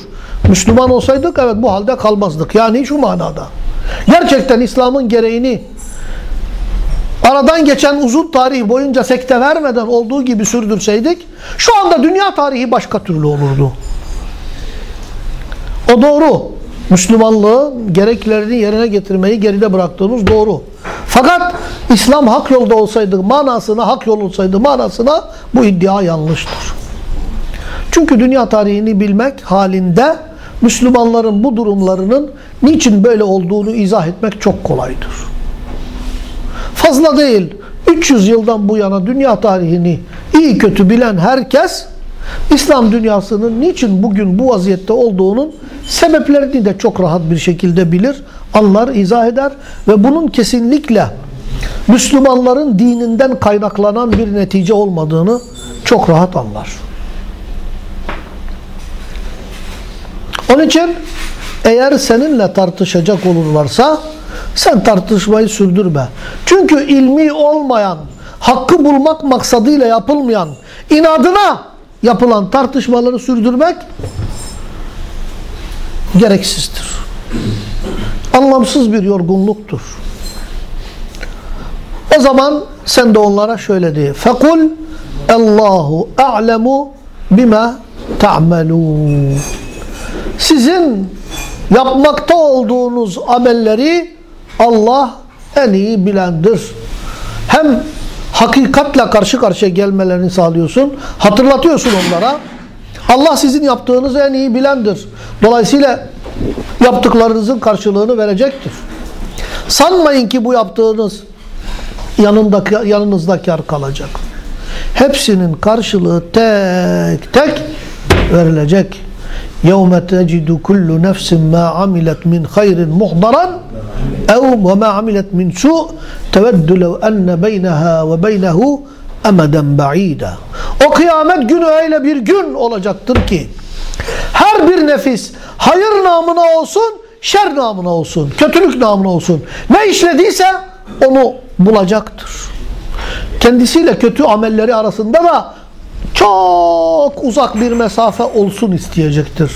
Müslüman olsaydık evet bu halde kalmazdık. Yani şu manada. Gerçekten İslam'ın gereğini aradan geçen uzun tarih boyunca sekte vermeden olduğu gibi sürdürseydik şu anda dünya tarihi başka türlü olurdu. O doğru. Müslümanlığın gereklerini yerine getirmeyi geride bıraktığımız doğru. Fakat İslam hak yolda olsaydı manasına, hak yol olsaydı manasına bu iddia yanlıştır. Çünkü dünya tarihini bilmek halinde Müslümanların bu durumlarının niçin böyle olduğunu izah etmek çok kolaydır. Fazla değil. 300 yıldan bu yana dünya tarihini iyi kötü bilen herkes İslam dünyasının niçin bugün bu vaziyette olduğunun sebeplerini de çok rahat bir şekilde bilir, anlar, izah eder ve bunun kesinlikle Müslümanların dininden kaynaklanan bir netice olmadığını çok rahat anlar. Onun için eğer seninle tartışacak olurlarsa sen tartışmayı sürdürme. Çünkü ilmi olmayan, hakkı bulmak maksadıyla yapılmayan, inadına yapılan tartışmaları sürdürmek gereksizdir. Anlamsız bir yorgunluktur. O zaman sen de onlara şöyle de. Fekul Allahu a'lemu bima ta'melun. Sizin yapmakta olduğunuz amelleri Allah en iyi bilendir. Hem hakikatle karşı karşıya gelmelerini sağlıyorsun. Hatırlatıyorsun onlara. Allah sizin yaptığınızı en iyi bilendir. Dolayısıyla yaptıklarınızın karşılığını verecektir. Sanmayın ki bu yaptığınız yanındaki, yanınızda kar kalacak. Hepsinin karşılığı tek tek verilecek. يَوْمَ تَجِدُ كُلُّ نَفْسٍ مَا عَمِلَتْ مِنْ خَيْرٍ مُحْضَرًا اَوْ وَمَا عَمِلَتْ مِنْ سُوءٍ تَوَدُّ لَوْ أَنَّ بَيْنَهَا وَبَيْنَهُ اَمَدًا بَعِيدًا O kıyamet günü öyle bir gün olacaktır ki her bir nefis hayır namına olsun şer namına olsun, kötülük namına olsun. Ne işlediyse onu bulacaktır. Kendisiyle kötü amelleri arasında da çok uzak bir mesafe olsun isteyecektir.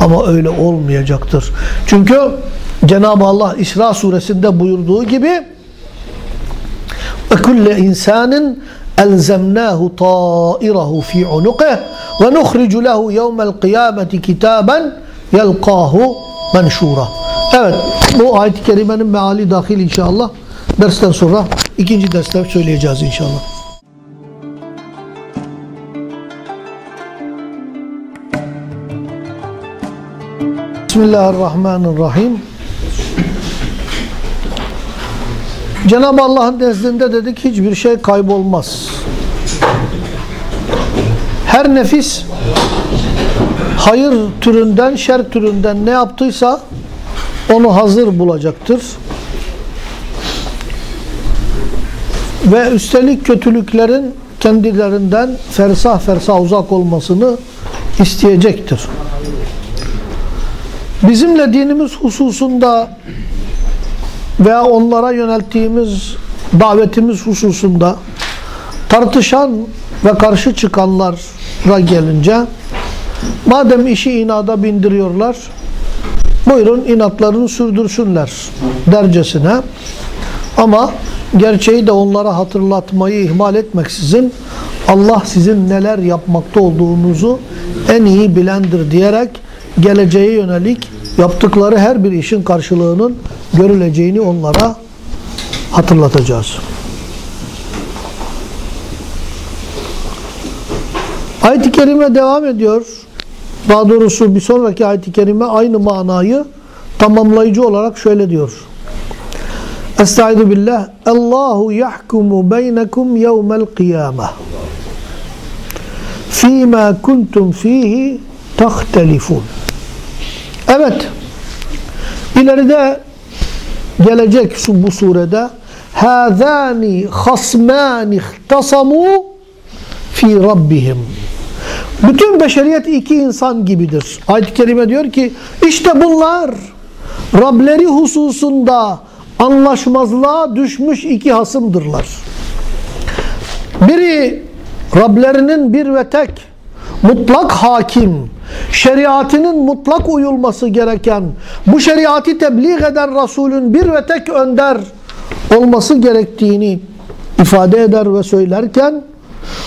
Ama öyle olmayacaktır. Çünkü Cenab-ı Allah İsra suresinde buyurduğu gibi وَكُلَّ اِنْسَانٍ اَلْزَمْنَاهُ طَائِرَهُ ف۪ي عُنُقِهِ وَنُخْرِجُ لَهُ يَوْمَ الْقِيَامَةِ كِتَابًا يَلْقَاهُ مَنْشُورًا Evet, bu ayet-i kerimenin meali dahil inşallah. Dersten sonra ikinci derste söyleyeceğiz inşallah. Bismillahirrahmanirrahim. Cenab-ı Allah'ın nezdinde dedik hiçbir şey kaybolmaz. Her nefis hayır türünden, şer türünden ne yaptıysa onu hazır bulacaktır. Ve üstelik kötülüklerin kendilerinden fersah fersah uzak olmasını isteyecektir. Bizimle dinimiz hususunda veya onlara yönelttiğimiz davetimiz hususunda tartışan ve karşı çıkanlara gelince madem işi inada bindiriyorlar buyurun inatlarını sürdürsünler dercesine. Ama gerçeği de onlara hatırlatmayı ihmal etmeksizin Allah sizin neler yapmakta olduğunuzu en iyi bilendir diyerek geleceğe yönelik yaptıkları her bir işin karşılığının görüleceğini onlara hatırlatacağız. Ayet-i Kerime devam ediyor. Daha doğrusu bir sonraki ayet-i kerime aynı manayı tamamlayıcı olarak şöyle diyor. Estaizu billah. Allahu yahkumu beynekum yevmel kıyameh. Fîmâ kuntum fîhi tahtelifun. Evet. İleride gelecek bu surede hâzâni hasmâni ihtasamû fi rabbihim. Bütün beşeriyet iki insan gibidir. Ayet-i Kerime diyor ki işte bunlar Rableri hususunda anlaşmazlığa düşmüş iki hasımdırlar. Biri Rablerinin bir ve tek mutlak hakim, şeriatının mutlak uyulması gereken, bu şeriatı tebliğ eden Resulün bir ve tek önder olması gerektiğini ifade eder ve söylerken,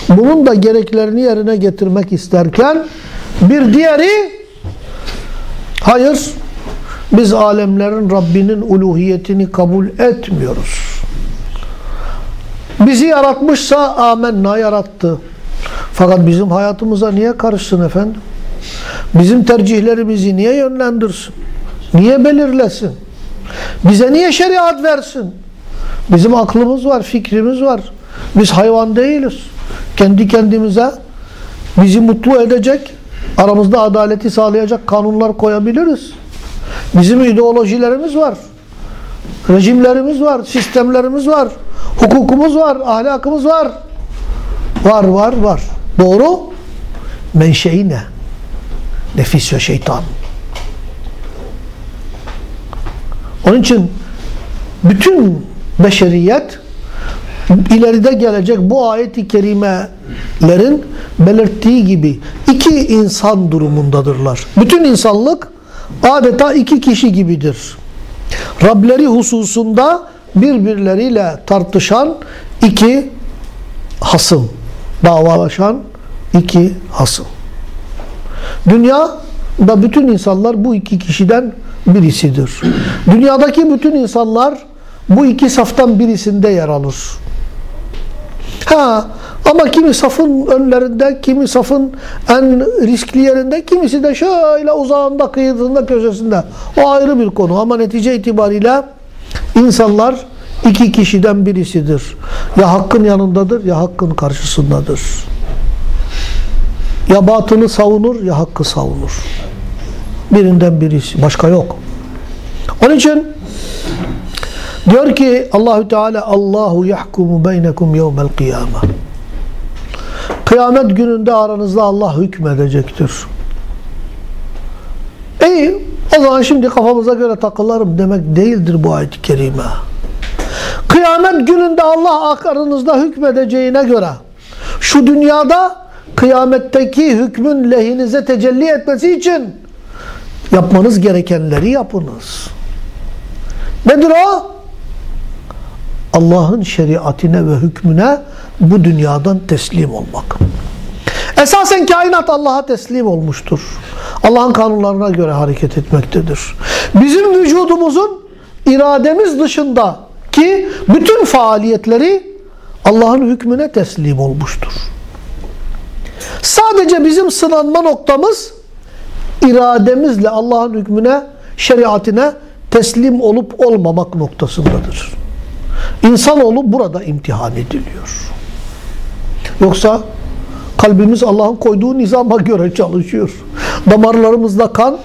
bunun da gereklerini yerine getirmek isterken, bir diğeri, hayır, biz alemlerin Rabbinin uluhiyetini kabul etmiyoruz. Bizi yaratmışsa amenna yarattı. Fakat bizim hayatımıza niye karışsın efendim? Bizim tercihlerimizi niye yönlendirsin? Niye belirlesin? Bize niye şeriat versin? Bizim aklımız var, fikrimiz var. Biz hayvan değiliz. Kendi kendimize bizi mutlu edecek, aramızda adaleti sağlayacak kanunlar koyabiliriz. Bizim ideolojilerimiz var. Rejimlerimiz var, sistemlerimiz var. Hukukumuz var, ahlakımız var. Var, var, var. Doğru. Menşei ne? Nefis ve şeytan. Onun için bütün beşeriyet ileride gelecek bu ayet-i kerimelerin belirttiği gibi iki insan durumundadırlar. Bütün insanlık adeta iki kişi gibidir. Rableri hususunda birbirleriyle tartışan iki hasım, davalaşan iki hasım. Dünya da bütün insanlar bu iki kişiden birisidir. Dünyadaki bütün insanlar bu iki saftan birisinde yer alır. Ha, ama kimi safın önlerinde, kimi safın en riskli yerinde, kimisi de şöyle uzağında, kıyısında, köşesinde. O ayrı bir konu ama netice itibariyle insanlar iki kişiden birisidir. Ya hakkın yanındadır ya hakkın karşısındadır. Ya batılı savunur ya hakkı savunur. Birinden birisi. Başka yok. Onun için diyor ki Allahü Teala Allahu yahkumu beynekum yevmel kıyame. Kıyamet gününde aranızda Allah hükmedecektir. İyi. O zaman şimdi kafamıza göre takılarım demek değildir bu ayet-i kerime. Kıyamet gününde Allah aranızda hükmedeceğine göre şu dünyada kıyametteki hükmün lehinize tecelli etmesi için yapmanız gerekenleri yapınız. Nedir o? Allah'ın şeriatine ve hükmüne bu dünyadan teslim olmak. Esasen kainat Allah'a teslim olmuştur. Allah'ın kanunlarına göre hareket etmektedir. Bizim vücudumuzun irademiz dışında ki bütün faaliyetleri Allah'ın hükmüne teslim olmuştur. Sadece bizim sınanma noktamız irademizle Allah'ın hükmüne, şeriatine teslim olup olmamak noktasındadır. İnsanoğlu burada imtihan ediliyor. Yoksa kalbimiz Allah'ın koyduğu nizama göre çalışıyor. Damarlarımızda kan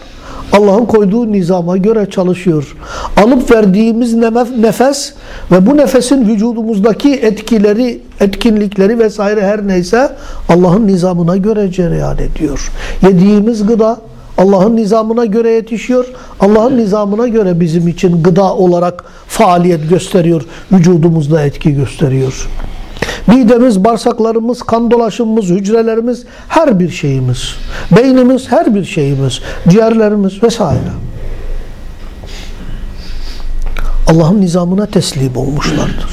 Allah'ın koyduğu nizama göre çalışıyor. Alıp verdiğimiz nefes ve bu nefesin vücudumuzdaki etkileri, etkinlikleri vesaire her neyse Allah'ın nizamına göre cereyan ediyor. Yediğimiz gıda Allah'ın nizamına göre yetişiyor. Allah'ın nizamına göre bizim için gıda olarak faaliyet gösteriyor. Vücudumuzda etki gösteriyor. Midemiz, bağırsaklarımız, kan dolaşımımız, hücrelerimiz, her bir şeyimiz, beynimiz, her bir şeyimiz, ciğerlerimiz vesaire. Allah'ın nizamına teslim olmuşlardır.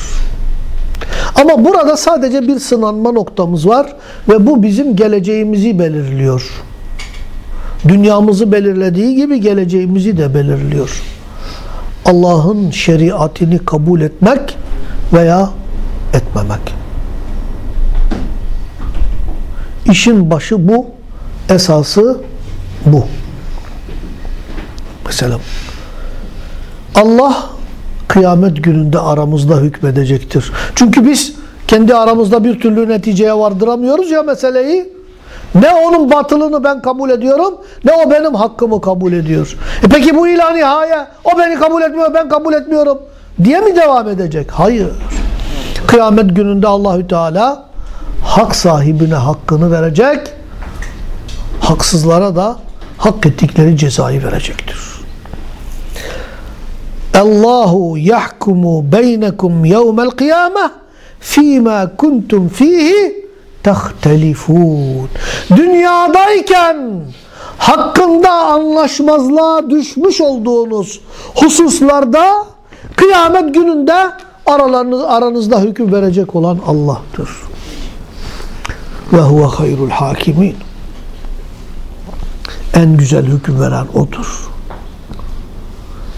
Ama burada sadece bir sınanma noktamız var ve bu bizim geleceğimizi belirliyor. Dünyamızı belirlediği gibi geleceğimizi de belirliyor. Allah'ın şeriatini kabul etmek veya etmemek. İşin başı bu, esası bu. Mesela Allah kıyamet gününde aramızda hükmedecektir. Çünkü biz kendi aramızda bir türlü neticeye vardıramıyoruz ya meseleyi. Ne onun batılını ben kabul ediyorum, ne o benim hakkımı kabul ediyor. E peki bu ilah nihaya, o beni kabul etmiyor, ben kabul etmiyorum diye mi devam edecek? Hayır. Kıyamet gününde Allahü Teala hak sahibine hakkını verecek, haksızlara da hak ettikleri cezayı verecektir. Allahu yahkumu beynekum yevmel kıyameh fîmâ kuntum fîhi tehtelifûn. Dünyadayken hakkında anlaşmazlığa düşmüş olduğunuz hususlarda kıyamet gününde aralarınız, aranızda hüküm verecek olan Allah'tır. Ve huve hayrul hakimin. En güzel hüküm veren O'dur.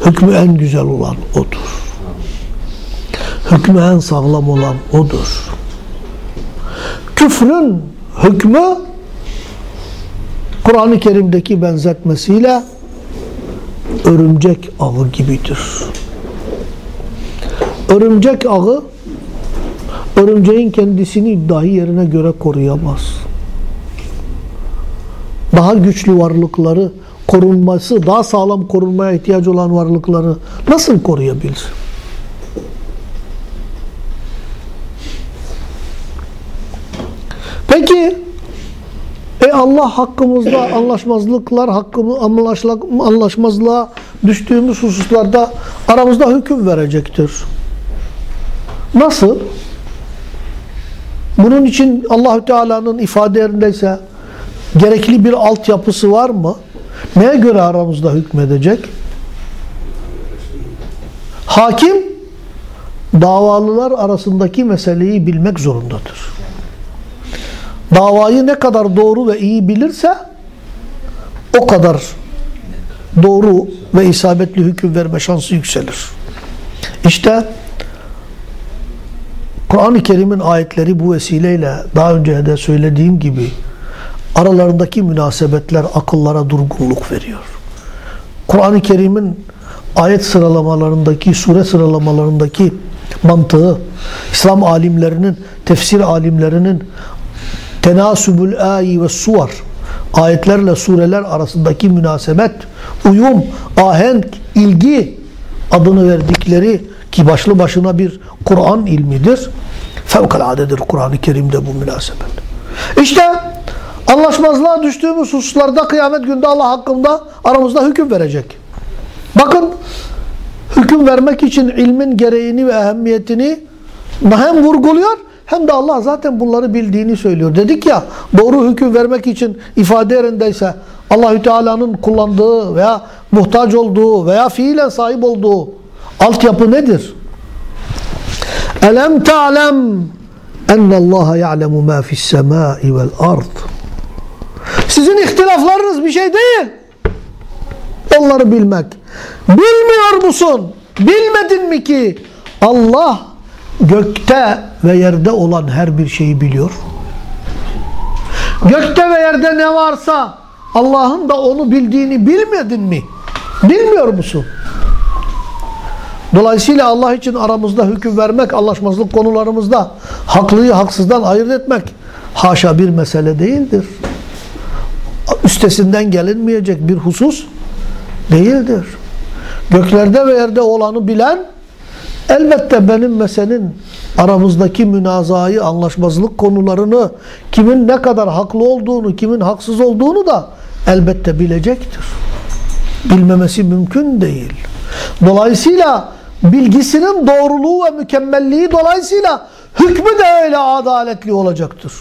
Hükmü en güzel olan O'dur. Hükmü en sağlam olan O'dur. Küfrün hükmü Kur'an-ı Kerim'deki benzetmesiyle örümcek ağı gibidir. Örümcek ağı örümceğin kendisini dahi yerine göre koruyamaz. Daha güçlü varlıkları korunması, daha sağlam korunmaya ihtiyaç olan varlıkları nasıl koruyabilir? Peki e Allah hakkımızda anlaşmazlıklar, hakkımı anlaşmazlığa düştüğümüz hususlarda aramızda hüküm verecektir. Nasıl? Bunun için Allahü Teala'nın ifadelerindeyse gerekli bir altyapısı var mı? Neye göre aramızda hükmedecek? Hakim davalılar arasındaki meseleyi bilmek zorundadır. Davayı ne kadar doğru ve iyi bilirse o kadar doğru ve isabetli hüküm verme şansı yükselir. İşte Kur'an-ı Kerim'in ayetleri bu vesileyle daha önce de söylediğim gibi aralarındaki münasebetler akıllara durgunluk veriyor. Kur'an-ı Kerim'in ayet sıralamalarındaki, sure sıralamalarındaki mantığı, İslam alimlerinin, tefsir alimlerinin tenasübül ayi ve suvar ayetlerle sureler arasındaki münasebet, uyum, ahenk, ilgi adını verdikleri ki başlı başına bir Kur'an ilmidir. Fevkaladedir Kur'an-ı Kerim'de bu münasebet. İşte anlaşmazlığa düştüğümüz hususlarda kıyamet günde Allah hakkında aramızda hüküm verecek. Bakın hüküm vermek için ilmin gereğini ve ehemmiyetini hem vurguluyor hem de Allah zaten bunları bildiğini söylüyor. Dedik ya doğru hüküm vermek için ifade yerindeyse Allahü Teala'nın kullandığı veya muhtaç olduğu veya fiilen sahip olduğu altyapı nedir? Elem ta'lem ennallaha ya'lemu ma fi's semai vel ard. Sizin ihtilaflarınız bir şey değil. Onları bilmek. Bilmiyor musun? Bilmedin mi ki Allah gökte ve yerde olan her bir şeyi biliyor. Gökte ve yerde ne varsa Allah'ın da onu bildiğini bilmedin mi? Bilmiyor musun? Dolayısıyla Allah için aramızda hüküm vermek, anlaşmazlık konularımızda haklıyı haksızdan ayırt etmek haşa bir mesele değildir. Üstesinden gelinmeyecek bir husus değildir. Göklerde ve yerde olanı bilen elbette benim ve senin aramızdaki münazayı, anlaşmazlık konularını kimin ne kadar haklı olduğunu, kimin haksız olduğunu da elbette bilecektir. Bilmemesi mümkün değil. Dolayısıyla bilgisinin doğruluğu ve mükemmelliği dolayısıyla hükmü de öyle adaletli olacaktır.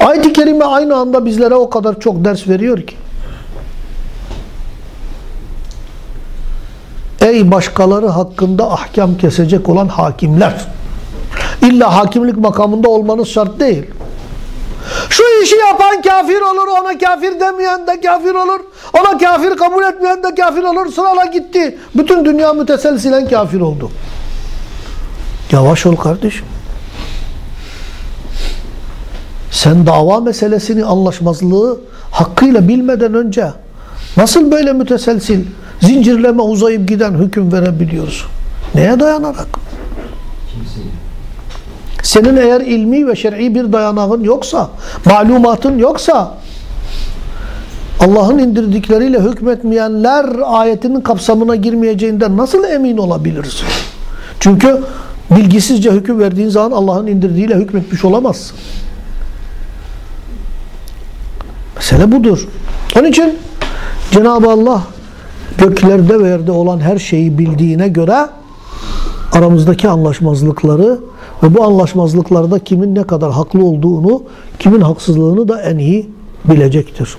Ayet-i Kerime aynı anda bizlere o kadar çok ders veriyor ki. Ey başkaları hakkında ahkam kesecek olan hakimler. İlla hakimlik makamında olmanız şart değil. Şu işi yapan kafir olur, ona kafir demeyen de kafir olur, ona kafir kabul etmeyen de kafir olur, sırala gitti. Bütün dünya müteselsilen kafir oldu. Yavaş ol kardeşim. Sen dava meselesini, anlaşmazlığı hakkıyla bilmeden önce nasıl böyle müteselsil, zincirleme uzayıp giden hüküm verebiliyorsun? Neye dayanarak? Senin eğer ilmi ve şer'i bir dayanağın yoksa, malumatın yoksa, Allah'ın indirdikleriyle hükmetmeyenler ayetinin kapsamına girmeyeceğinden nasıl emin olabilirsin? Çünkü bilgisizce hüküm verdiğin zaman Allah'ın indirdiğiyle hükmetmiş olamazsın. Mesele budur. Onun için Cenab-ı Allah göklerde ve yerde olan her şeyi bildiğine göre aramızdaki anlaşmazlıkları ve bu anlaşmazlıklarda kimin ne kadar haklı olduğunu, kimin haksızlığını da en iyi bilecektir.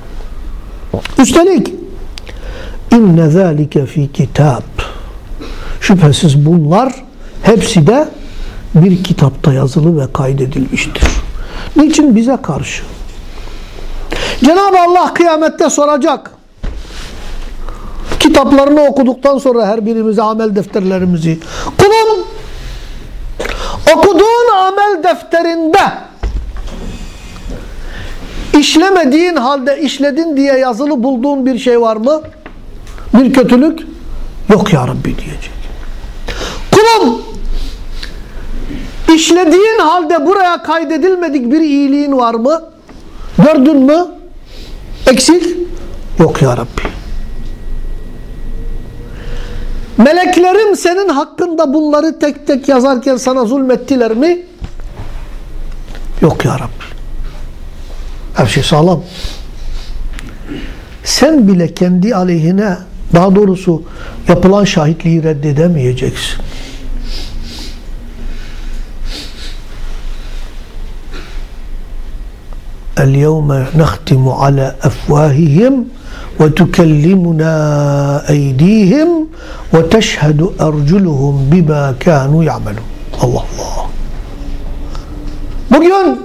Üstelik inne zâlike fi kitab şüphesiz bunlar hepsi de bir kitapta yazılı ve kaydedilmiştir. Niçin bize karşı? Cenab-ı Allah kıyamette soracak. Kitaplarını okuduktan sonra her birimize amel defterlerimizi. Kulum okuduğun amel defterinde işlemediğin halde işledin diye yazılı bulduğun bir şey var mı? Bir kötülük? Yok ya Rabbi diyecek. Kulum işlediğin halde buraya kaydedilmedik bir iyiliğin var mı? Gördün mü? Eksik? Yok ya Rabbi. Meleklerim senin hakkında bunları tek tek yazarken sana zulmettiler mi? Yok ya Rabbi. Her şey sağlam. Sen bile kendi aleyhine daha doğrusu yapılan şahitliği reddedemeyeceksin. El yevme nehtimu ala efvahihim وتكلمنا أيديهم وتشهد أرجلهم بما كانوا يعملون Allah Allah. Bugün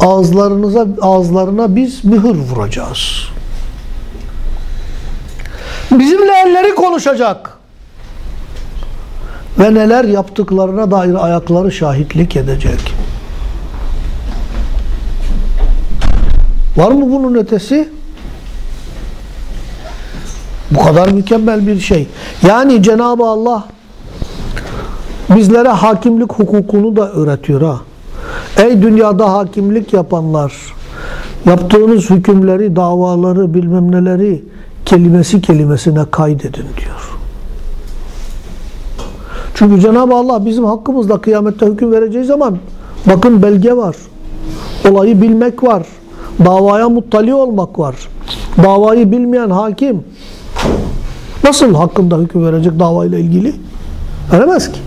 ağızlarınıza ağızlarına biz mühür vuracağız. Bizimle elleri konuşacak. Ve neler yaptıklarına dair ayakları şahitlik edecek. Var mı bunun ötesi? Bu kadar mükemmel bir şey. Yani Cenab-ı Allah bizlere hakimlik hukukunu da öğretiyor ha. Ey dünyada hakimlik yapanlar, yaptığınız hükümleri, davaları, bilmem neleri kelimesi kelimesine kaydedin diyor. Çünkü Cenab-ı Allah bizim hakkımızda kıyamette hüküm vereceği zaman bakın belge var. Olayı bilmek var. Davaya muttali olmak var. Davayı bilmeyen hakim nasıl hakkında hüküm verecek davayla ilgili? Veremez ki.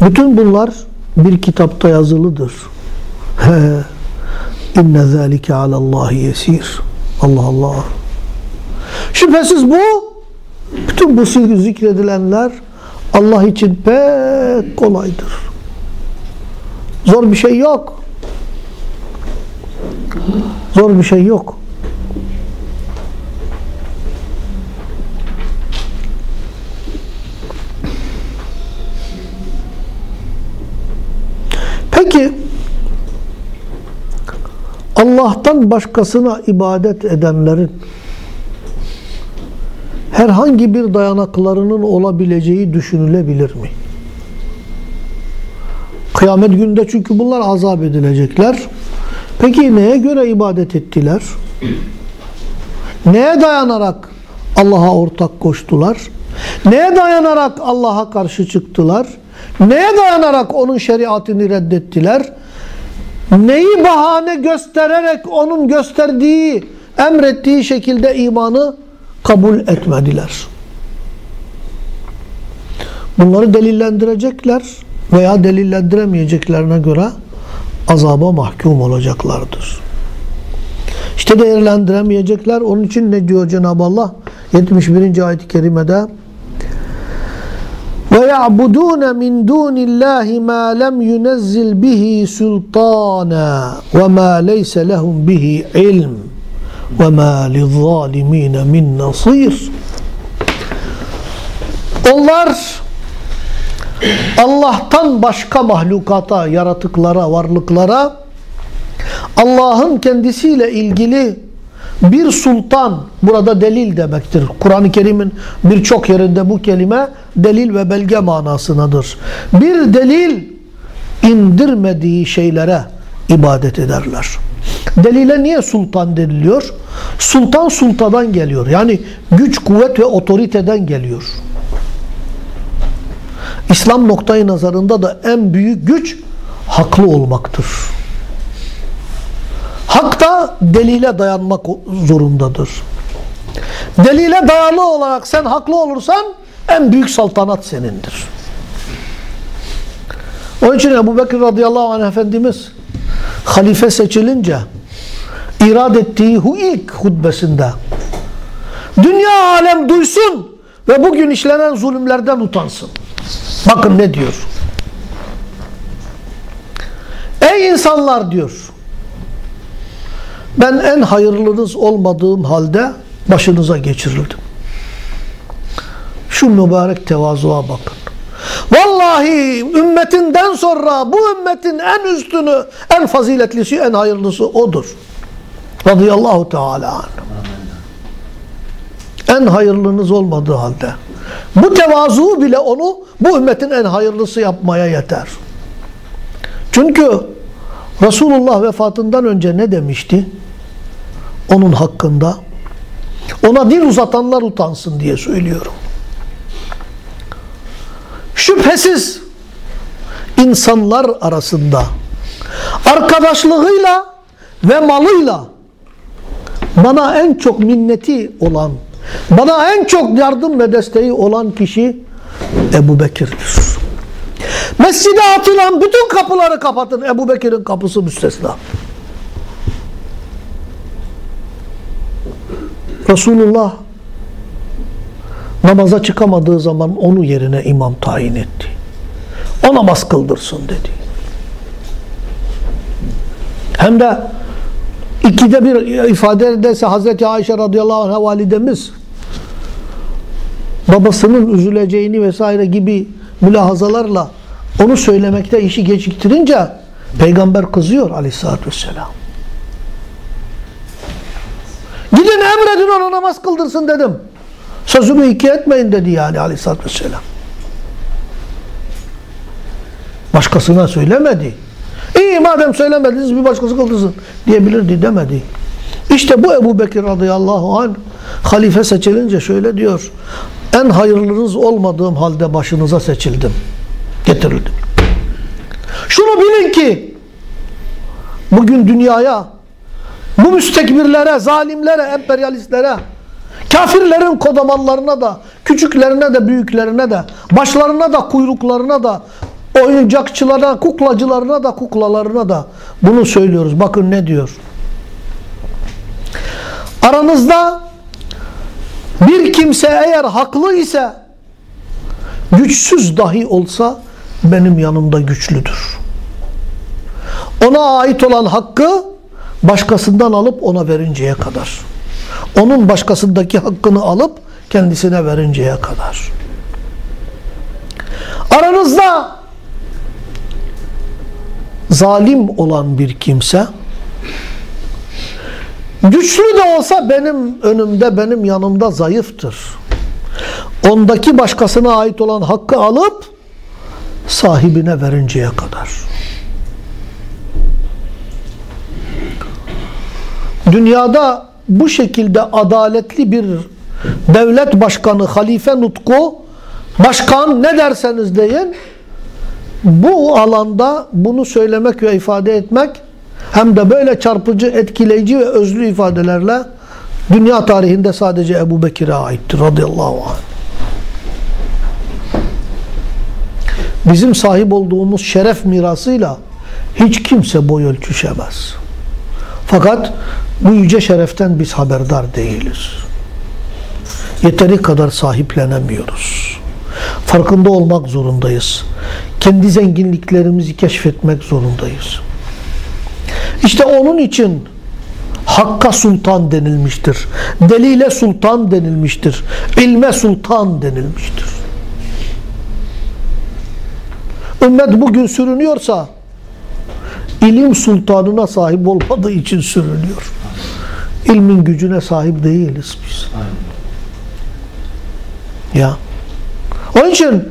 Bütün bunlar bir kitapta yazılıdır. İnne zâlike alallahi yesir. Allah Allah. Şüphesiz bu bütün bu zikredilenler Allah için pek kolaydır. Zor bir şey yok. Zor bir şey yok. Peki Allah'tan başkasına ibadet edenlerin herhangi bir dayanaklarının olabileceği düşünülebilir mi? Kıyamet gününde çünkü bunlar azap edilecekler. Peki neye göre ibadet ettiler? Neye dayanarak Allah'a ortak koştular? Neye dayanarak Allah'a karşı çıktılar? Neye dayanarak onun şeriatını reddettiler? Neyi bahane göstererek onun gösterdiği, emrettiği şekilde imanı kabul etmediler. Bunları delillendirecekler veya delillendiremeyeceklerine göre azaba mahkum olacaklardır. İşte değerlendiremeyecekler. Onun için ne diyor Cenab-ı Allah? 71. ayet-i kerimede ve ya'budun min dunillahi ma lem yunezzil bihi sultana ve ma leysa lehum bihi ilm ve ma lizzalimin min nasir. Onlar Allah'tan başka mahlukata, yaratıklara, varlıklara Allah'ın kendisiyle ilgili bir sultan, burada delil demektir. Kur'an-ı Kerim'in birçok yerinde bu kelime delil ve belge manasınadır. Bir delil indirmediği şeylere ibadet ederler. Delile niye sultan deniliyor? Sultan sultadan geliyor. Yani güç, kuvvet ve otoriteden geliyor. İslam noktayı nazarında da en büyük güç haklı olmaktır. Hak da delile dayanmak zorundadır. Delile dayalı olarak sen haklı olursan en büyük saltanat senindir. Onun için Ebu Bekir radıyallahu anh Efendimiz halife seçilince irad ettiği ilk hutbesinde dünya alem duysun ve bugün işlenen zulümlerden utansın. Bakın ne diyor. Ey insanlar diyor. Ben en hayırlınız olmadığım halde başınıza geçirildim. Şu mübarek tevazuğa bakın. Vallahi ümmetinden sonra bu ümmetin en üstünü, en faziletlisi, en hayırlısı odur. Radıyallahu Teala. En hayırlınız olmadığı halde. Bu tevazu bile onu bu ümmetin en hayırlısı yapmaya yeter. Çünkü Resulullah vefatından önce ne demişti? Onun hakkında. Ona dil uzatanlar utansın diye söylüyorum. Şüphesiz insanlar arasında arkadaşlığıyla ve malıyla bana en çok minneti olan, bana en çok yardım ve desteği olan kişi Ebu Bekir'dir. Mescide atılan bütün kapıları kapatın. Ebu Bekir'in kapısı müstesna. Resulullah namaza çıkamadığı zaman onu yerine imam tayin etti. O namaz kıldırsın dedi. Hem de ikide bir ifade ederse Hazreti Ayşe radıyallahu anh validemiz babasının üzüleceğini vesaire gibi mülahazalarla onu söylemekte işi geciktirince peygamber kızıyor aleyhissalatü vesselam. Gidin emredin ona namaz kıldırsın dedim. Sözümü iki etmeyin dedi yani aleyhissalatü vesselam. Başkasına söylemedi. İyi madem söylemediniz bir başkası kıldırsın diyebilirdi demedi. İşte bu Ebu Bekir radıyallahu anh halife seçilince şöyle diyor. En hayırlınız olmadığım halde başınıza seçildim. Getirildim. Şunu bilin ki bugün dünyaya, bu müstekbirlere, zalimlere, emperyalistlere, kafirlerin kodamanlarına da, küçüklerine de, büyüklerine de, başlarına da, kuyruklarına da, oyuncakçılara, kuklacılarına da, kuklalarına da bunu söylüyoruz. Bakın ne diyor. Aranızda bir kimse eğer haklı ise güçsüz dahi olsa benim yanımda güçlüdür. Ona ait olan hakkı başkasından alıp ona verinceye kadar. Onun başkasındaki hakkını alıp kendisine verinceye kadar. Aranızda zalim olan bir kimse güçlü de olsa benim önümde, benim yanımda zayıftır. Ondaki başkasına ait olan hakkı alıp sahibine verinceye kadar. Dünyada bu şekilde adaletli bir devlet başkanı, halife nutku, başkan ne derseniz deyin, bu alanda bunu söylemek ve ifade etmek hem de böyle çarpıcı, etkileyici ve özlü ifadelerle dünya tarihinde sadece Ebu Bekir'e aittir radıyallahu anh. Bizim sahip olduğumuz şeref mirasıyla hiç kimse boy ölçüşemez. Fakat bu yüce şereften biz haberdar değiliz. Yeteri kadar sahiplenemiyoruz. Farkında olmak zorundayız. Kendi zenginliklerimizi keşfetmek zorundayız. İşte onun için Hakka sultan denilmiştir. Delile sultan denilmiştir. İlme sultan denilmiştir. Ümmet bugün sürünüyorsa ilim sultanına sahip olmadığı için sürünüyor. İlmin gücüne sahip değiliz biz. Ya. Onun için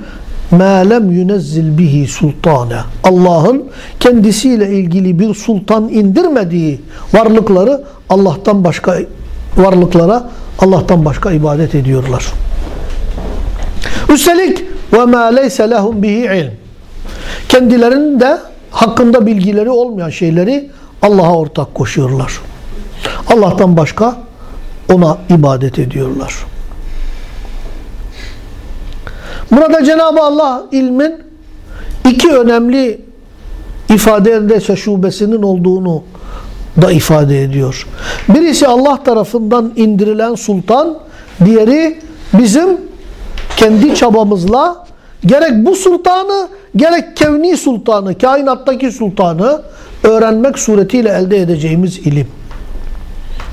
مَا لَمْ يُنَزِّلْ bihi sultane. Allah'ın kendisiyle ilgili bir sultan indirmediği varlıkları Allah'tan başka varlıklara Allah'tan başka ibadet ediyorlar. Üstelik وَمَا لَيْسَ لَهُمْ bihi ilm. Kendilerinin de hakkında bilgileri olmayan şeyleri Allah'a ortak koşuyorlar. Allah'tan başka ona ibadet ediyorlar. Burada Cenab-ı Allah ilmin iki önemli ifadelerinde şubesinin olduğunu da ifade ediyor. Birisi Allah tarafından indirilen sultan, diğeri bizim kendi çabamızla gerek bu sultanı gerek kevni sultanı, kainattaki sultanı öğrenmek suretiyle elde edeceğimiz ilim.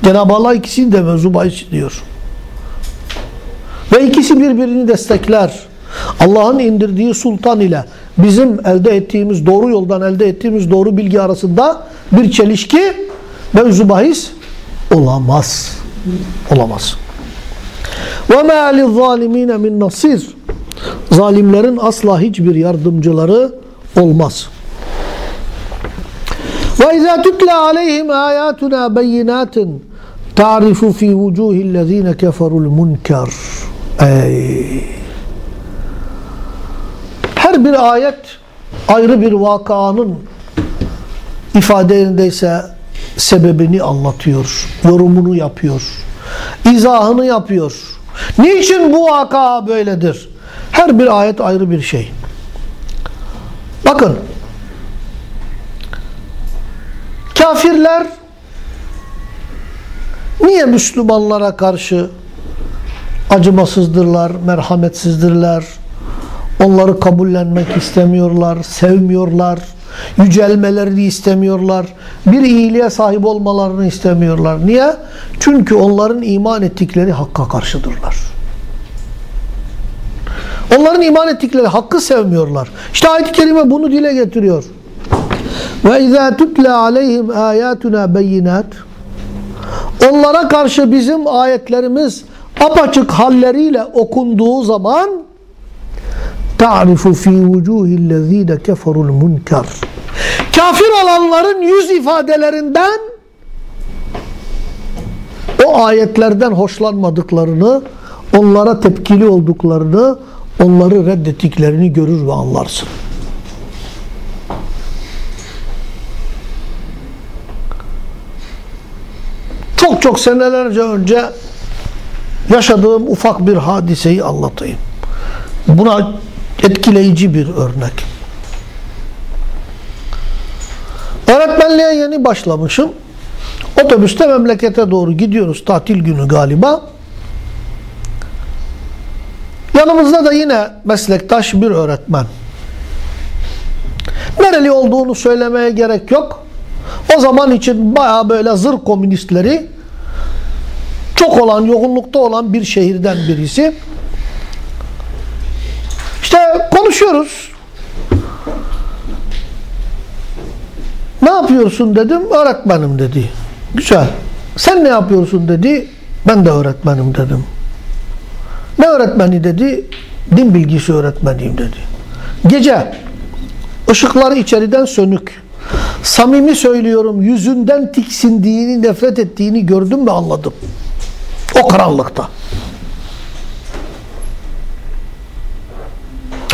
Cenab-ı Allah ikisini de mevzu bahis diyor. Ve ikisi birbirini destekler. Allah'ın indirdiği sultan ile bizim elde ettiğimiz doğru yoldan elde ettiğimiz doğru bilgi arasında bir çelişki mevzu bahis olamaz. Olamaz. وَمَا لِلظَّالِم۪ينَ مِنْ nasir Zalimlerin asla hiçbir yardımcıları olmaz. وَاِذَا تُتْلَى عَلَيْهِمْ آيَاتُنَا بَيِّنَاتٍ تَعْرِفُ ف۪ي وُجُوهِ الَّذ۪ينَ كَفَرُوا الْمُنْكَرِ Ey! her bir ayet ayrı bir vakanın ifadelerindeyse sebebini anlatıyor, yorumunu yapıyor, izahını yapıyor. Niçin bu vaka böyledir? Her bir ayet ayrı bir şey. Bakın, kafirler niye Müslümanlara karşı acımasızdırlar, merhametsizdirler, onları kabullenmek istemiyorlar, sevmiyorlar, yücelmelerini istemiyorlar, bir iyiliğe sahip olmalarını istemiyorlar. Niye? Çünkü onların iman ettikleri hakka karşıdırlar. Onların iman ettikleri hakkı sevmiyorlar. İşte ayet-i kerime bunu dile getiriyor. Ve izâ tutlâ aleyhim âyâtuna beyinat Onlara karşı bizim ayetlerimiz apaçık halleriyle okunduğu zaman ta'rifu fi vucuhillezîne keferul munkar Kafir olanların yüz ifadelerinden o ayetlerden hoşlanmadıklarını, onlara tepkili olduklarını, onları reddettiklerini görür ve anlarsın. çok çok senelerce önce yaşadığım ufak bir hadiseyi anlatayım. Buna etkileyici bir örnek. Öğretmenliğe yeni başlamışım. Otobüste memlekete doğru gidiyoruz. Tatil günü galiba. Yanımızda da yine meslektaş bir öğretmen. Nereli olduğunu söylemeye gerek yok. O zaman için baya böyle zır komünistleri çok olan, yoğunlukta olan bir şehirden birisi. İşte konuşuyoruz. Ne yapıyorsun dedim. Öğretmenim dedi. Güzel. Sen ne yapıyorsun dedi. Ben de öğretmenim dedim. Ne öğretmeni dedi. Din bilgisi öğretmeniyim dedi. Gece ışıkları içeriden sönük. Samimi söylüyorum yüzünden tiksindiğini, nefret ettiğini gördüm ve anladım. O karanlıkta.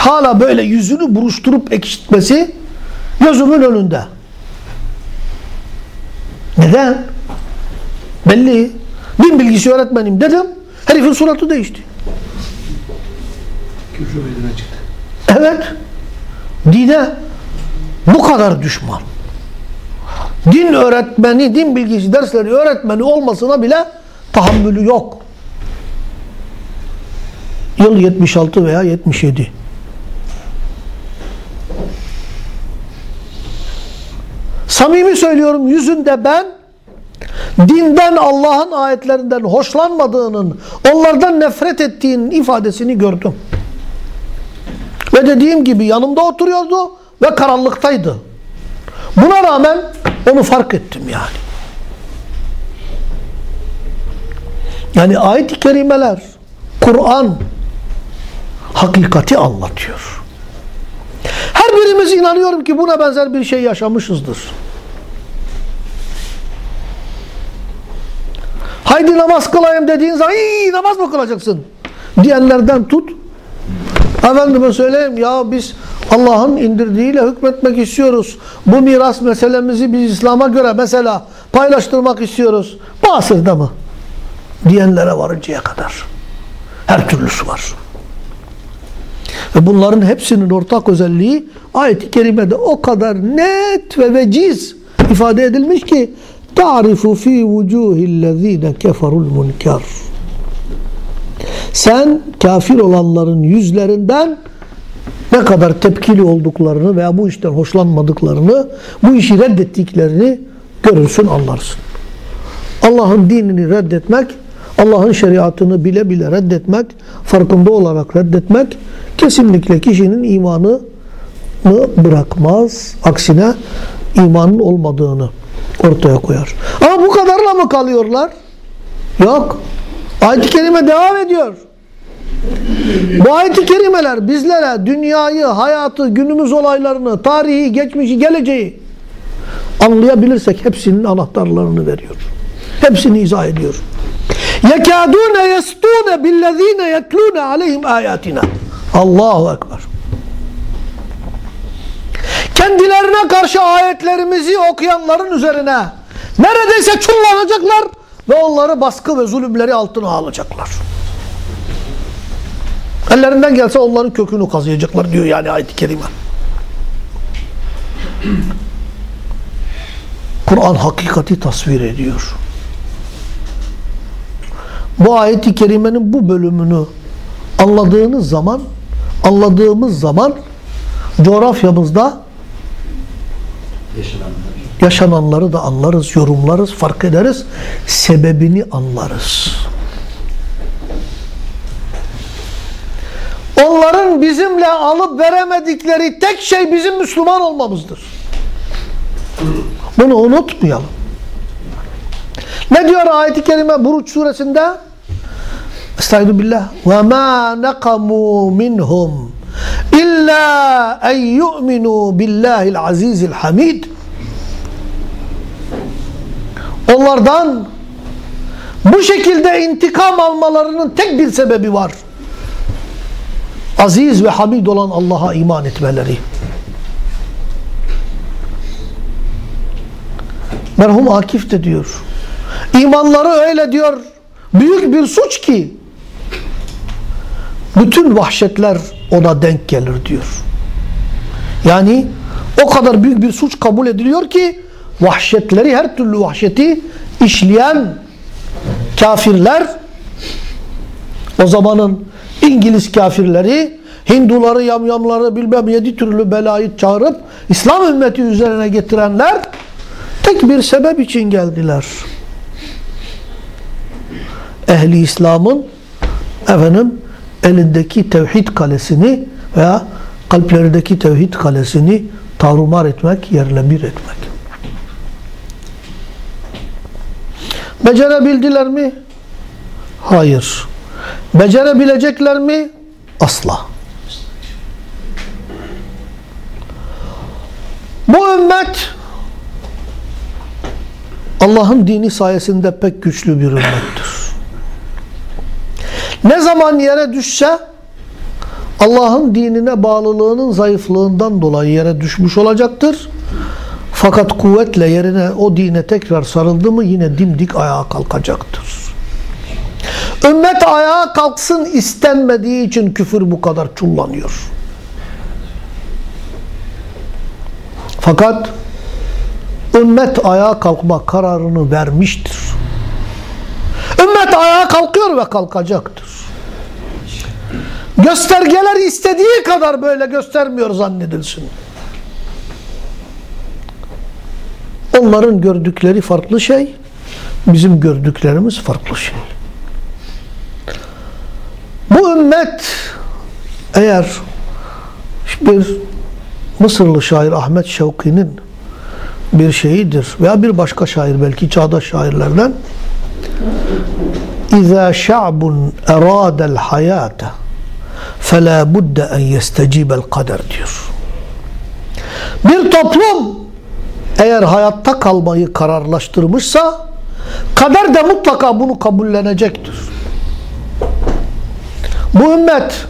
Hala böyle yüzünü buruşturup ekşitmesi gözümün önünde. Neden? Belli. Din bilgisi öğretmenim dedim. Herifin suratı değişti. Küfür meydana çıktı. Evet. Dine bu kadar düşman. Din öğretmeni, din bilgisi dersleri öğretmeni olmasına bile tahammülü yok. Yıl 76 veya 77. Samimi söylüyorum yüzünde ben dinden Allah'ın ayetlerinden hoşlanmadığının, onlardan nefret ettiğinin ifadesini gördüm. Ve dediğim gibi yanımda oturuyordu ve karanlıktaydı. Buna rağmen onu fark ettim yani. Yani ayet-i kerimeler, Kur'an hakikati anlatıyor. Her birimiz inanıyorum ki buna benzer bir şey yaşamışızdır. Haydi namaz kılayım dediğin zaman iyi namaz mı kılacaksın? Diyenlerden tut. Efendime söyleyeyim ya biz Allah'ın indirdiğiyle hükmetmek istiyoruz. Bu miras meselemizi biz İslam'a göre mesela paylaştırmak istiyoruz. Bu asırda mı? Diyenlere varıncaya kadar. Her türlüsü var. Ve bunların hepsinin ortak özelliği ayet-i kerimede o kadar net ve veciz ifade edilmiş ki ta'rifu fi vucuhillezine keferul munkar sen kafir olanların yüzlerinden ne kadar tepkili olduklarını veya bu işten hoşlanmadıklarını, bu işi reddettiklerini görürsün, anlarsın. Allah'ın dinini reddetmek, Allah'ın şeriatını bile bile reddetmek, farkında olarak reddetmek kesinlikle kişinin imanını bırakmaz. Aksine imanın olmadığını ortaya koyar. Ama bu kadarla mı kalıyorlar? Yok. Ayet-i Kerime devam ediyor. Bu ayet-i kerimeler bizlere dünyayı, hayatı, günümüz olaylarını, tarihi, geçmişi, geleceği anlayabilirsek hepsinin anahtarlarını veriyor. Hepsini izah ediyor. يَكَادُونَ يَسْتُونَ بِالَّذ۪ينَ يَتْلُونَ عَلَيْهِمْ آيَاتِنَا Allahu Ekber. Kendilerine karşı ayetlerimizi okuyanların üzerine neredeyse çullanacaklar ve onları baskı ve zulümleri altına alacaklar. Ellerinden gelse onların kökünü kazıyacaklar diyor yani ayet-i kerime. Kur'an hakikati tasvir ediyor. Bu ayet-i kerimenin bu bölümünü anladığınız zaman, anladığımız zaman coğrafyamızda yaşananlar. yaşananları da anlarız, yorumlarız, fark ederiz, sebebini anlarız. Onların bizimle alıp veremedikleri tek şey bizim Müslüman olmamızdır. Bunu unutmayalım. Ne diyor ayet-i kerime Buruç suresinde? Estaizu billah. Ma nakamu minhum illa en yu'minu billahil azizil hamid. Onlardan bu şekilde intikam almalarının tek bir sebebi var. Aziz ve hamid olan Allah'a iman etmeleri. Merhum Akif de diyor. İmanları öyle diyor. Büyük bir suç ki bütün vahşetler ona denk gelir diyor. Yani o kadar büyük bir suç kabul ediliyor ki vahşetleri her türlü vahşeti işleyen kafirler o zamanın İngiliz kafirleri Hinduları, yamyamları bilmem yedi türlü belayı çağırıp İslam ümmeti üzerine getirenler tek bir sebep için geldiler. Ehli İslam'ın efendim elindeki tevhid kalesini veya kalplerindeki tevhid kalesini tarumar etmek, yerle bir etmek. Becerebildiler mi? Hayır. Becerebilecekler mi? Asla. Bu ümmet Allah'ın dini sayesinde pek güçlü bir ümmettir. Ne zaman yere düşse Allah'ın dinine bağlılığının zayıflığından dolayı yere düşmüş olacaktır. Fakat kuvvetle yerine o dine tekrar sarıldı mı yine dimdik ayağa kalkacaktır. Ümmet ayağa kalksın istenmediği için küfür bu kadar çullanıyor. Fakat ümmet ayağa kalkma kararını vermiştir. Ümmet ayağa kalkıyor ve kalkacaktır. Göstergeler istediği kadar böyle göstermiyor zannedilsin. Onların gördükleri farklı şey, bizim gördüklerimiz farklı şey. Bu ümmet eğer bir Mısırlı şair Ahmet Şevki'nin bir şeyidir veya bir başka şair belki çağdaş şairlerden İza şa'bun eradel hayata فَلَا بُدَّ اَنْ يَسْتَجِيبَ الْقَدَرِ diyor. Bir toplum eğer hayatta kalmayı kararlaştırmışsa kader de mutlaka bunu kabullenecektir. Bu ümmet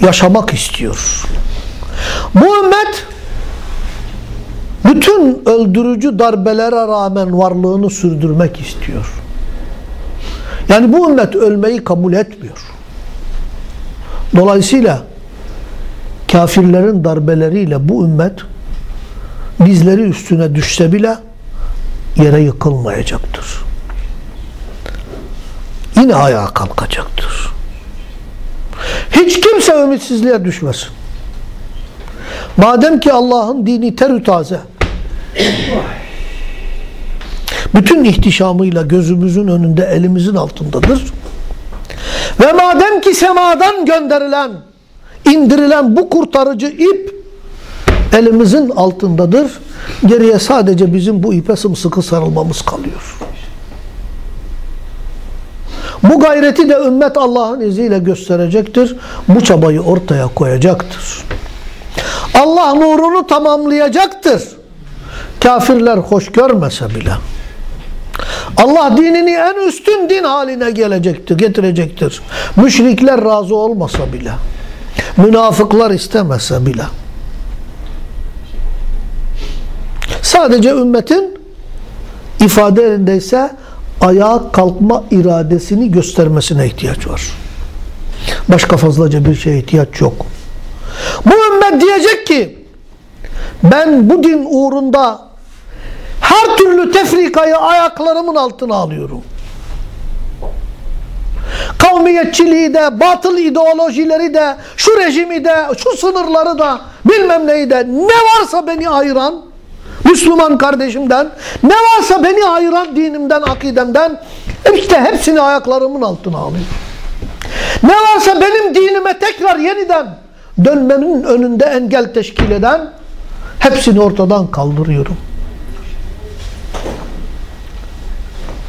yaşamak istiyor. Bu ümmet bütün öldürücü darbelere rağmen varlığını sürdürmek istiyor. Yani bu ümmet ölmeyi kabul etmiyor. Dolayısıyla kafirlerin darbeleriyle bu ümmet dizleri üstüne düşse bile yere yıkılmayacaktır. Yine ayağa kalkacaktır. Hiç kimse ümitsizliğe düşmesin. Madem ki Allah'ın dini terü taze bütün ihtişamıyla gözümüzün önünde elimizin altındadır. Ve madem ki semadan gönderilen, indirilen bu kurtarıcı ip elimizin altındadır. Geriye sadece bizim bu ipe sımsıkı sarılmamız kalıyor. Bu gayreti de ümmet Allah'ın izniyle gösterecektir. Bu çabayı ortaya koyacaktır. Allah nurunu tamamlayacaktır. Kafirler hoş görmese bile. Allah dinini en üstün din haline gelecektir, getirecektir. Müşrikler razı olmasa bile. Münafıklar istemese bile. Sadece ümmetin ifade elindeyse ayağa kalkma iradesini göstermesine ihtiyaç var. Başka fazlaca bir şeye ihtiyaç yok. Bu ümmet diyecek ki ben bu din uğrunda her türlü tefrikayı ayaklarımın altına alıyorum. Kavmiyetçiliği de, batıl ideolojileri de, şu rejimi de, şu sınırları da, bilmem neyi de, ne varsa beni ayıran, Müslüman kardeşimden, ne varsa beni ayıran dinimden, akidemden, işte hepsini ayaklarımın altına alayım. Ne varsa benim dinime tekrar yeniden dönmemin önünde engel teşkil eden, hepsini ortadan kaldırıyorum.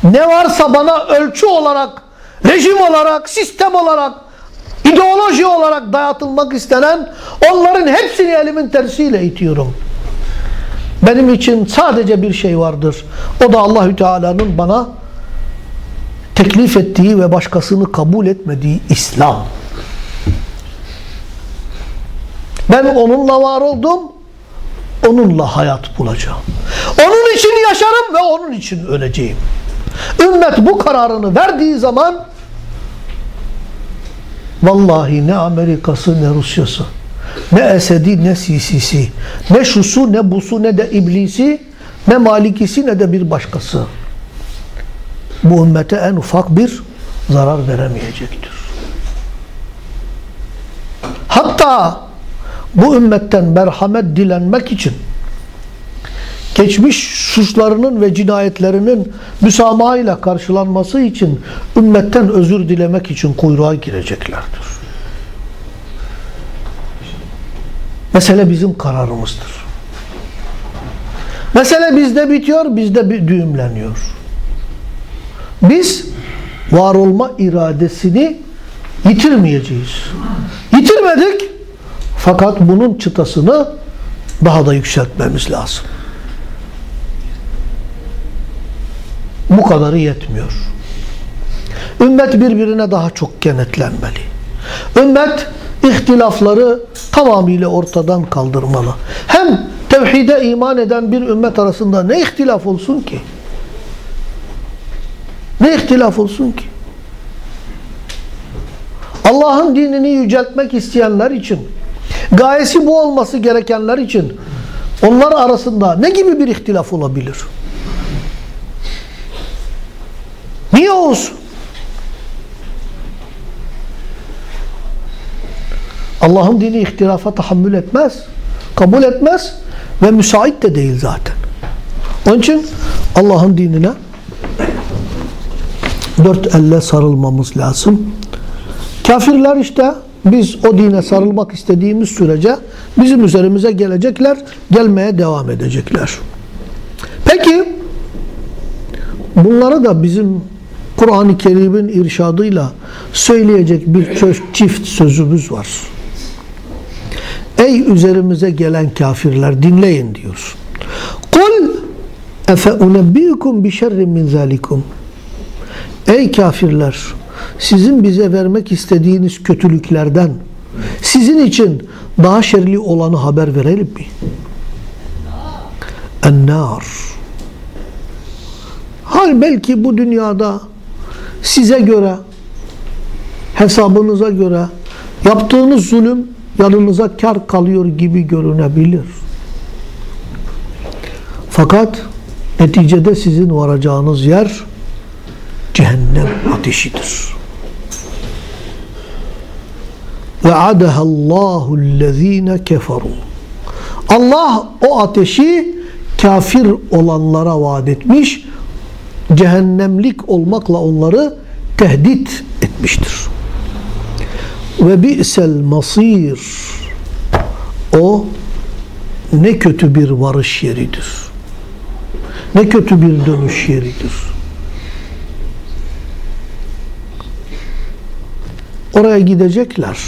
Ne varsa bana ölçü olarak, rejim olarak, sistem olarak, ideoloji olarak dayatılmak istenen onların hepsini elimin tersiyle itiyorum. Benim için sadece bir şey vardır. O da Allahü Teala'nın bana teklif ettiği ve başkasını kabul etmediği İslam. Ben onunla var oldum, onunla hayat bulacağım. Onun için yaşarım ve onun için öleceğim. Ümmet bu kararını verdiği zaman vallahi ne Amerika'sı ne Rusya'sı ne Esed'i ne Sisi'si ne şusu ne busu ne de iblisi ne malikisi ne de bir başkası bu ümmete en ufak bir zarar veremeyecektir. Hatta bu ümmetten merhamet dilenmek için geçmiş suçlarının ve cinayetlerinin müsamahayla karşılanması için ümmetten özür dilemek için kuyruğa gireceklerdir. Mesele bizim kararımızdır. Mesele bizde bitiyor, bizde düğümleniyor. Biz var olma iradesini yitirmeyeceğiz. Yitirmedik fakat bunun çıtasını daha da yükseltmemiz lazım. Bu kadarı yetmiyor. Ümmet birbirine daha çok kenetlenmeli. Ümmet ihtilafları tamamıyla ortadan kaldırmalı. Hem tevhide iman eden bir ümmet arasında ne ihtilaf olsun ki? Ne ihtilaf olsun ki? Allah'ın dinini yüceltmek isteyenler için, gayesi bu olması gerekenler için onlar arasında ne gibi bir ihtilaf olabilir? Niye olsun? Allah'ın dini ihtilafa tahammül etmez, kabul etmez ve müsait de değil zaten. Onun için Allah'ın dinine dört elle sarılmamız lazım. Kafirler işte biz o dine sarılmak istediğimiz sürece bizim üzerimize gelecekler, gelmeye devam edecekler. Peki bunlara da bizim Kur'an-ı Kerim'in irşadıyla söyleyecek bir çift sözümüz var. Ey üzerimize gelen kafirler dinleyin diyor. Kul efe unebbiukum bi şerrin min zalikum. Ey kafirler sizin bize vermek istediğiniz kötülüklerden sizin için daha şerli olanı haber verelim mi? Ennar. Hal belki bu dünyada size göre hesabınıza göre yaptığınız zulüm yanınıza kar kalıyor gibi görünebilir. Fakat neticede sizin varacağınız yer cehennem ateşidir. Ve adahallahu allazine keferu. Allah o ateşi kafir olanlara vaat etmiş, cehennemlik olmakla onları tehdit etmiştir. Ve bi'sel masir o ne kötü bir varış yeridir. Ne kötü bir dönüş yeridir. Oraya gidecekler.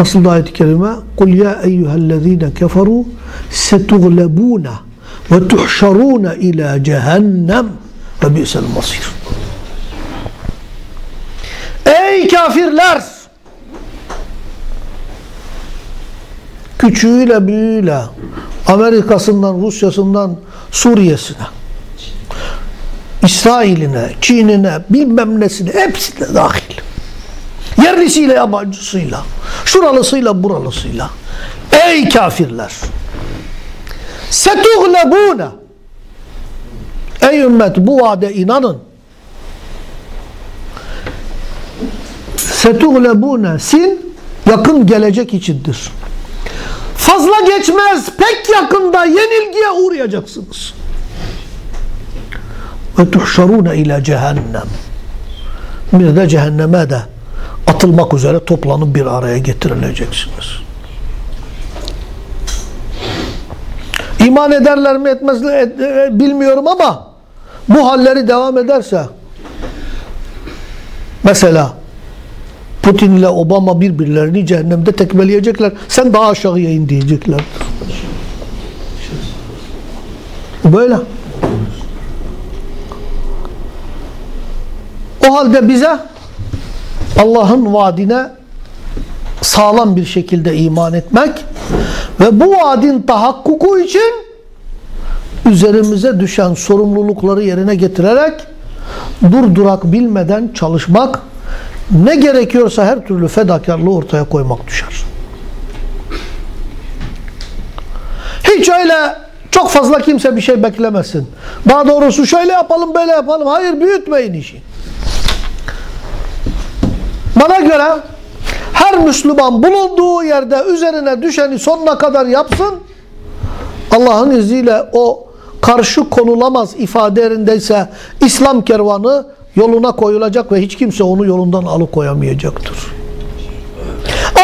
Nasıl da ayet-i kerime? Ya eyyühellezine keferu setuglebune ve tuhşarune ila cehennem ve bi'sel masir. Ey kafirler! Küçüğüyle büyüğüyle Amerika'sından, Rusya'sından Suriye'sine İsrail'ine, Çin'ine, bilmem nesine hepsine dahil. Yerlisiyle, yabancısıyla, şuralısıyla, buralısıyla. Ey kafirler! Setuglebune Ey ümmet bu vaade inanın. Setuglebune sin yakın gelecek içindir. Fazla geçmez, pek yakında yenilgiye uğrayacaksınız. Ve tuhşarune ila cehennem. Bir de cehenneme de atılmak üzere toplanıp bir araya getirileceksiniz. İman ederler mi etmezler et, e, bilmiyorum ama bu halleri devam ederse mesela Putin ile Obama birbirlerini cehennemde tekmeleyecekler. Sen daha aşağıya in diyecekler. Böyle. O halde bize Allah'ın vaadine sağlam bir şekilde iman etmek ve bu vaadin tahakkuku için üzerimize düşen sorumlulukları yerine getirerek durdurak bilmeden çalışmak ne gerekiyorsa her türlü fedakarlığı ortaya koymak düşer. Hiç öyle çok fazla kimse bir şey beklemesin. Daha doğrusu şöyle yapalım böyle yapalım. Hayır büyütmeyin işi. Bana göre her Müslüman bulunduğu yerde üzerine düşeni sonuna kadar yapsın. Allah'ın izniyle o karşı konulamaz ifadelerindeyse İslam kervanı yoluna koyulacak ve hiç kimse onu yolundan alıkoyamayacaktır.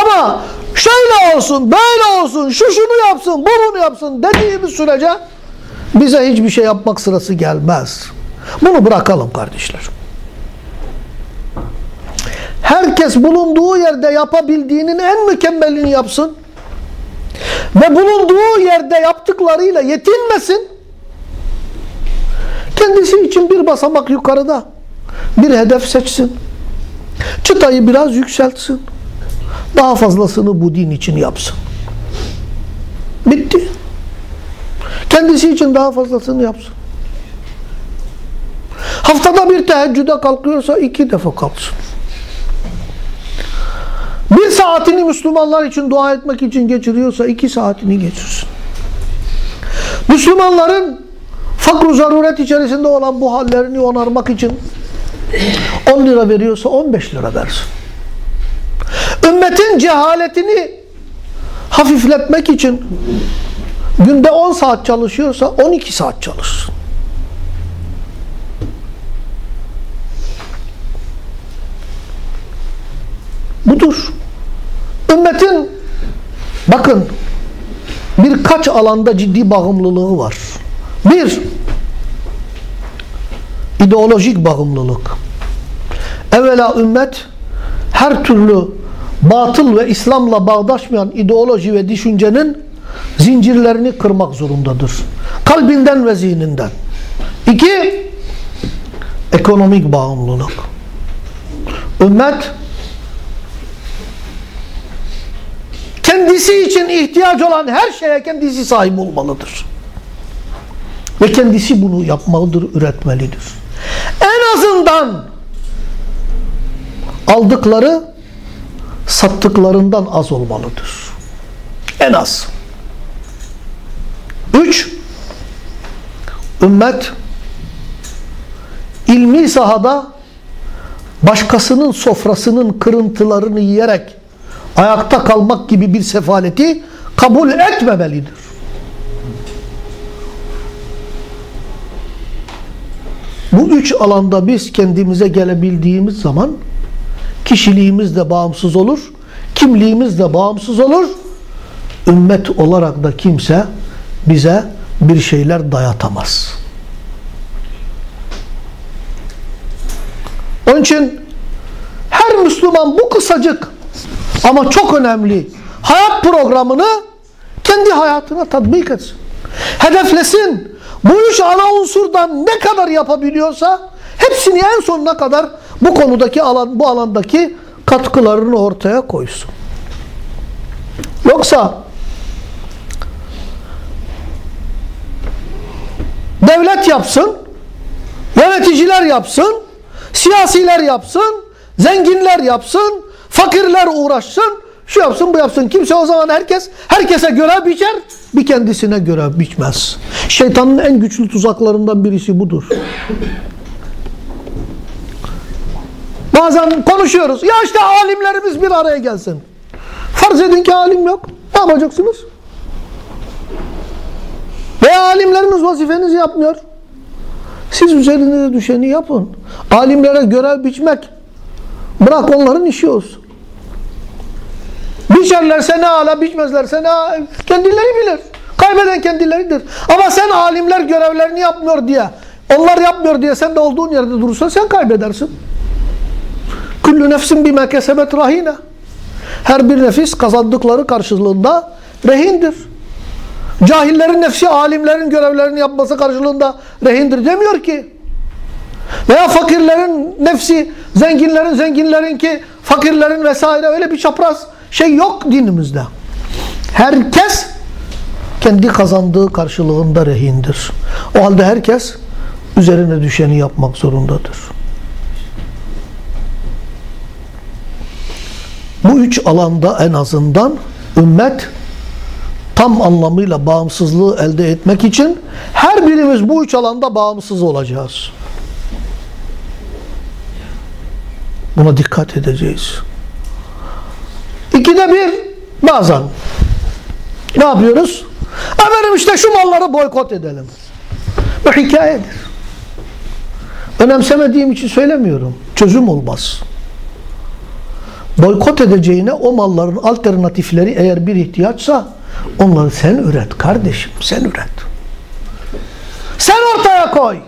Ama şöyle olsun, böyle olsun, şu şunu yapsın, bu bunu yapsın dediğimiz sürece bize hiçbir şey yapmak sırası gelmez. Bunu bırakalım kardeşler. Herkes bulunduğu yerde yapabildiğinin en mükemmelini yapsın. Ve bulunduğu yerde yaptıklarıyla yetinmesin. Kendisi için bir basamak yukarıda bir hedef seçsin. Çıtayı biraz yükseltsin. Daha fazlasını bu din için yapsın. Bitti. Kendisi için daha fazlasını yapsın. Haftada bir teheccüde kalkıyorsa iki defa kalksın. Bir saatini Müslümanlar için dua etmek için geçiriyorsa iki saatini geçirsin. Müslümanların fakr zaruret içerisinde olan bu hallerini onarmak için 10 lira veriyorsa 15 lira versin. Ümmetin cehaletini hafifletmek için günde 10 saat çalışıyorsa 12 saat çalışsın. Budur. Ümmetin bakın birkaç alanda ciddi bağımlılığı var. Bir, ideolojik bağımlılık. Evvela ümmet her türlü batıl ve İslam'la bağdaşmayan ideoloji ve düşüncenin zincirlerini kırmak zorundadır. Kalbinden ve zihninden. İki, ekonomik bağımlılık. Ümmet kendisi için ihtiyaç olan her şeye kendisi sahip olmalıdır. Ve kendisi bunu yapmalıdır, üretmelidir. En azından aldıkları sattıklarından az olmalıdır. En az. Üç, ümmet ilmi sahada başkasının sofrasının kırıntılarını yiyerek ayakta kalmak gibi bir sefaleti kabul etmemelidir. Bu üç alanda biz kendimize gelebildiğimiz zaman kişiliğimiz de bağımsız olur, kimliğimiz de bağımsız olur. Ümmet olarak da kimse bize bir şeyler dayatamaz. Onun için her Müslüman bu kısacık ama çok önemli hayat programını kendi hayatına tatbik etsin. Hedeflesin. Bu üç ana unsurdan ne kadar yapabiliyorsa hepsini en sonuna kadar bu konudaki alan, bu alandaki katkılarını ortaya koysun. Yoksa devlet yapsın, yöneticiler yapsın, siyasiler yapsın, zenginler yapsın, fakirler uğraşsın, şu yapsın bu yapsın. Kimse o zaman herkes herkese göre biçer, bir kendisine göre biçmez. Şeytanın en güçlü tuzaklarından birisi budur. Bazen konuşuyoruz. Ya işte alimlerimiz bir araya gelsin. Farz edin ki alim yok. Ne yapacaksınız? Veya alimlerimiz vazifenizi yapmıyor. Siz üzerinize düşeni yapın. Alimlere görev biçmek bırak onların işi olsun. Biçerlerse ne ala, biçmezlerse ne kendileri bilir. Kaybeden kendileridir. Ama sen alimler görevlerini yapmıyor diye, onlar yapmıyor diye sen de olduğun yerde durursan sen kaybedersin. Kullu nefsin bime kesebet rahine. Her bir nefis kazandıkları karşılığında rehindir. Cahillerin nefsi alimlerin görevlerini yapması karşılığında rehindir demiyor ki. Veya fakirlerin nefsi zenginlerin zenginlerin ki fakirlerin vesaire öyle bir çapraz şey yok dinimizde. Herkes kendi kazandığı karşılığında rehindir. O halde herkes üzerine düşeni yapmak zorundadır. Bu üç alanda en azından ümmet tam anlamıyla bağımsızlığı elde etmek için her birimiz bu üç alanda bağımsız olacağız. Buna dikkat edeceğiz. İkide bir bazen ne yapıyoruz? Efendim işte şu malları boykot edelim. Bu hikayedir. Önemsemediğim için söylemiyorum. Çözüm olmaz. Boykot edeceğine o malların alternatifleri eğer bir ihtiyaçsa onları sen üret kardeşim. Sen üret. Sen ortaya koy.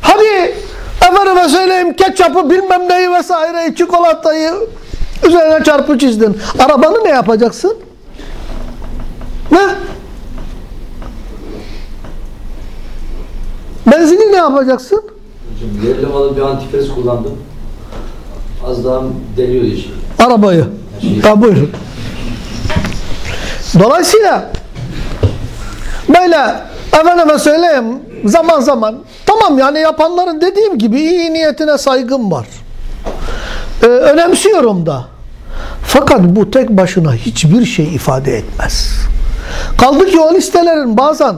Hadi efendime söyleyeyim ketçapı bilmem neyi vesaireyi çikolatayı üzerine çarpı çizdin. Arabanı ne yapacaksın? Ne? Benzini ne yapacaksın? Hocam yerli malı bir antifriz kullandım. Az daha deliyor yeşil. Arabayı. Ha buyurun. Dolayısıyla böyle efendime söyleyeyim zaman zaman tamam yani yapanların dediğim gibi iyi niyetine saygım var. Ee, önemsiyorum da. Fakat bu tek başına hiçbir şey ifade etmez. Kaldı ki o listelerin bazen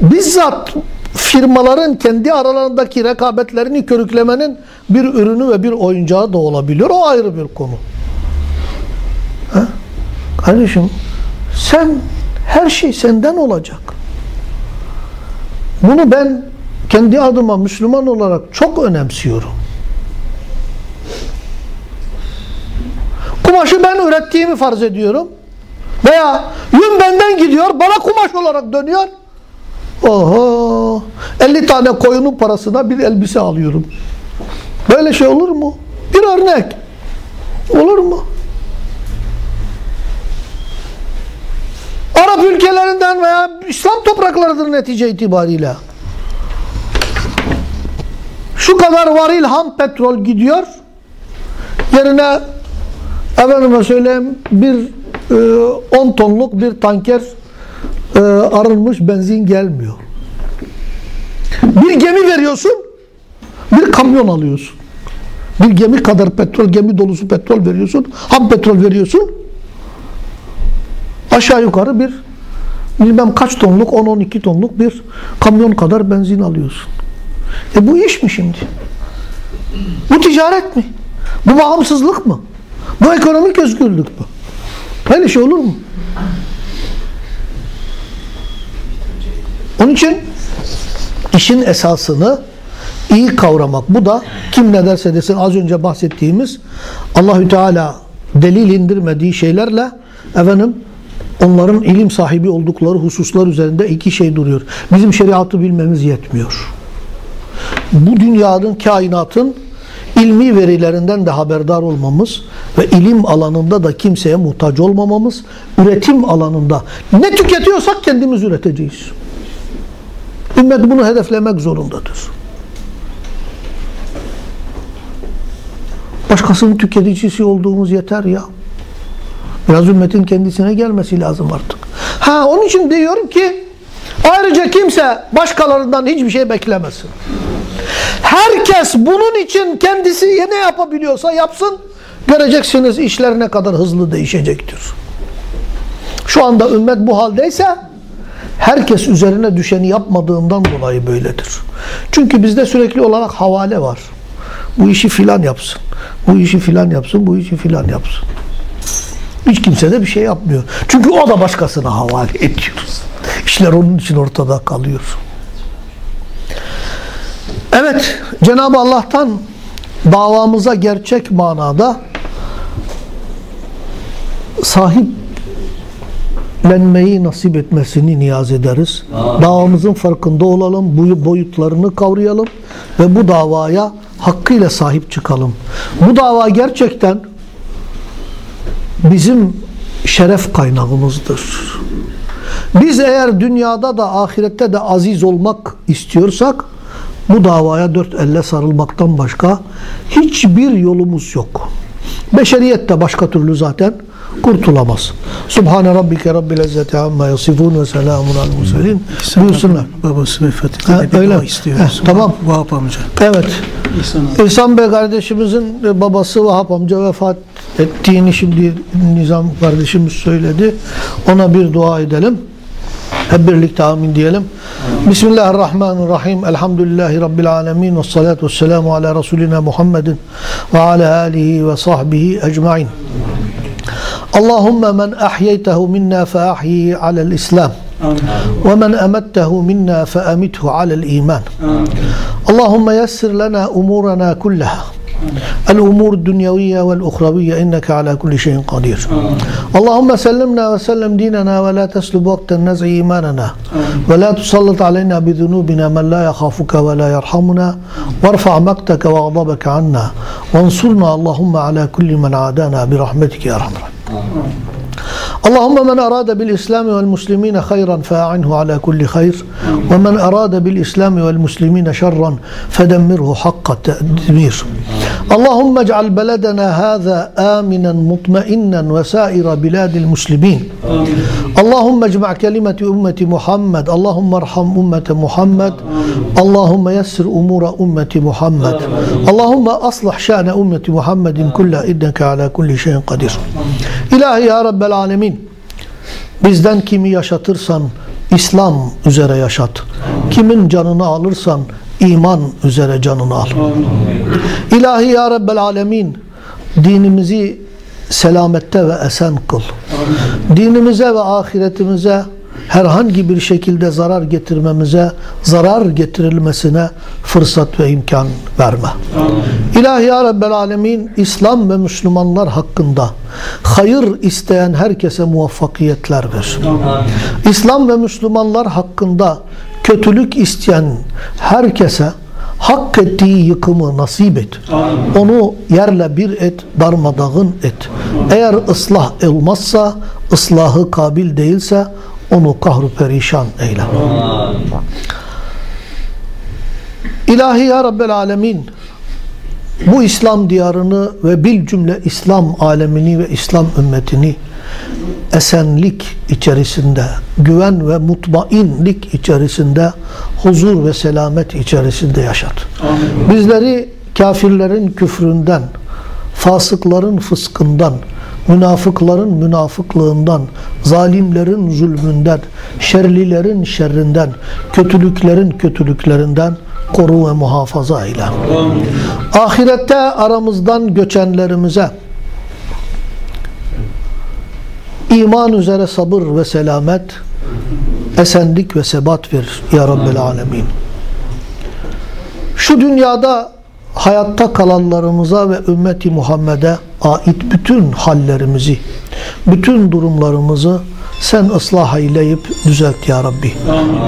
bizzat firmaların kendi aralarındaki rekabetlerini körüklemenin bir ürünü ve bir oyuncağı da olabiliyor. O ayrı bir konu. Ha? Kardeşim sen her şey senden olacak. Bunu ben kendi adıma Müslüman olarak çok önemsiyorum. Kumaşı ben ürettiğimi farz ediyorum. Veya yün benden gidiyor, bana kumaş olarak dönüyor. Oho! 50 tane koyunun parasına bir elbise alıyorum. Böyle şey olur mu? Bir örnek. Olur mu? Arap ülkelerinden veya İslam topraklarıdır netice itibariyle. Şu kadar varil ham petrol gidiyor. Yerine efendime söyleyeyim bir 10 e, tonluk bir tanker e, arınmış benzin gelmiyor. Bir gemi veriyorsun, bir kamyon alıyorsun. Bir gemi kadar petrol, gemi dolusu petrol veriyorsun, ham petrol veriyorsun. Aşağı yukarı bir bilmem kaç tonluk, 10-12 tonluk bir kamyon kadar benzin alıyorsun. E bu iş mi şimdi? Bu ticaret mi? Bu bağımsızlık mı? Bu ekonomik özgürlük mü? Böyle şey olur mu? Onun için işin esasını iyi kavramak. Bu da kim ne derse desin az önce bahsettiğimiz Allahü Teala delil indirmediği şeylerle efendim onların ilim sahibi oldukları hususlar üzerinde iki şey duruyor. Bizim şeriatı bilmemiz yetmiyor. Bu dünyanın, kainatın ilmi verilerinden de haberdar olmamız ve ilim alanında da kimseye muhtaç olmamamız, üretim alanında ne tüketiyorsak kendimiz üreteceğiz. Ümmet bunu hedeflemek zorundadır. Başkasının tüketicisi olduğumuz yeter ya. Biraz ümmetin kendisine gelmesi lazım artık. Ha onun için diyorum ki ayrıca kimse başkalarından hiçbir şey beklemesin. Herkes bunun için kendisi ne yapabiliyorsa yapsın. Göreceksiniz işler ne kadar hızlı değişecektir. Şu anda ümmet bu haldeyse herkes üzerine düşeni yapmadığından dolayı böyledir. Çünkü bizde sürekli olarak havale var. Bu işi filan yapsın. Bu işi filan yapsın. Bu işi filan yapsın. Hiç kimse de bir şey yapmıyor. Çünkü o da başkasına havale ediyoruz. İşler onun için ortada kalıyor. Evet, Cenab-ı Allah'tan davamıza gerçek manada sahiplenmeyi nasip etmesini niyaz ederiz. Davamızın farkında olalım, bu boyutlarını kavrayalım ve bu davaya hakkıyla sahip çıkalım. Bu dava gerçekten bizim şeref kaynağımızdır. Biz eğer dünyada da ahirette de aziz olmak istiyorsak bu davaya dört elle sarılmaktan başka hiçbir yolumuz yok. Beşeriyet de başka türlü zaten kurtulamaz. Subhane rabbike rabbil izzeti amma yasifun ve selamun al murselin. İhsan Buyursunlar. Babası vefat. Bir öyle istiyoruz. Tamam. Vahap amca. Evet. İhsan. İhsan Bey kardeşimizin babası Vahap amca vefat ettiğini şimdi Nizam kardeşimiz söyledi. Ona bir dua edelim. Hep birlikte amin diyelim. Bismillahirrahmanirrahim. Elhamdülillahi Rabbil alemin. Ve salatu ve selamu ala Resulina Muhammedin ve ala alihi ve sahbihi ecmain. Allahümme men ahyeytehu minna fe ahyihi alel İslam. ومن أمته منا فأمته على الإيمان اللهم يسر لنا أمورنا كلها الأمور الدنيوية والأخروية إنك على كل شيء قدير. اللهم سلمنا وسلم ديننا ولا تسلب وقت النزع إيماننا. ولا تسلط علينا بذنوبنا من لا يخافك ولا يرحمنا. وارفع مقتك وغضبك عنا. وانصرنا اللهم على كل من عادانا برحمتك يا أرحم الراحمين. اللهم من أراد بالإسلام والمسلمين خيرا فأعنه على كل خير ومن أراد بالإسلام والمسلمين شرا فدمره حق التدمير. اللهم اجعل بلدنا هذا آمنا مطمئنا وسائر بلاد المسلمين. اللهم اجمع كلمة أمة محمد اللهم ارحم أمة محمد اللهم يسر أمور أمة محمد. اللهم أصلح شأن أمة محمد كلها إنك على كل شيء قدير. İlahi ya Rabbel Alemin bizden kimi yaşatırsan İslam üzere yaşat. Kimin canını alırsan iman üzere canını al. İlahi ya Rabbel Alemin dinimizi selamette ve esen kıl. Dinimize ve ahiretimize herhangi bir şekilde zarar getirmemize, zarar getirilmesine fırsat ve imkan verme. İlahi ya Rabbel Alemin İslam ve Müslümanlar hakkında hayır isteyen herkese muvaffakiyetler ver. İslam ve Müslümanlar hakkında kötülük isteyen herkese hak ettiği yıkımı nasip et. Onu yerle bir et, darmadağın et. Eğer ıslah olmazsa, ıslahı kabil değilse onu kahru perişan eyle. İlahi ya Rabbel Alemin bu İslam diyarını ve bil cümle İslam alemini ve İslam ümmetini esenlik içerisinde, güven ve mutmainlik içerisinde, huzur ve selamet içerisinde yaşat. Bizleri kafirlerin küfründen, fasıkların fıskından, münafıkların münafıklığından, zalimlerin zulmünden, şerlilerin şerrinden, kötülüklerin kötülüklerinden koru ve muhafaza eyle. Ahirette aramızdan göçenlerimize iman üzere sabır ve selamet, esenlik ve sebat ver ya Rabbel Alemin. Şu dünyada hayatta kalanlarımıza ve ümmeti Muhammed'e ait bütün hallerimizi, bütün durumlarımızı sen ıslah eyleyip düzelt ya Rabbi.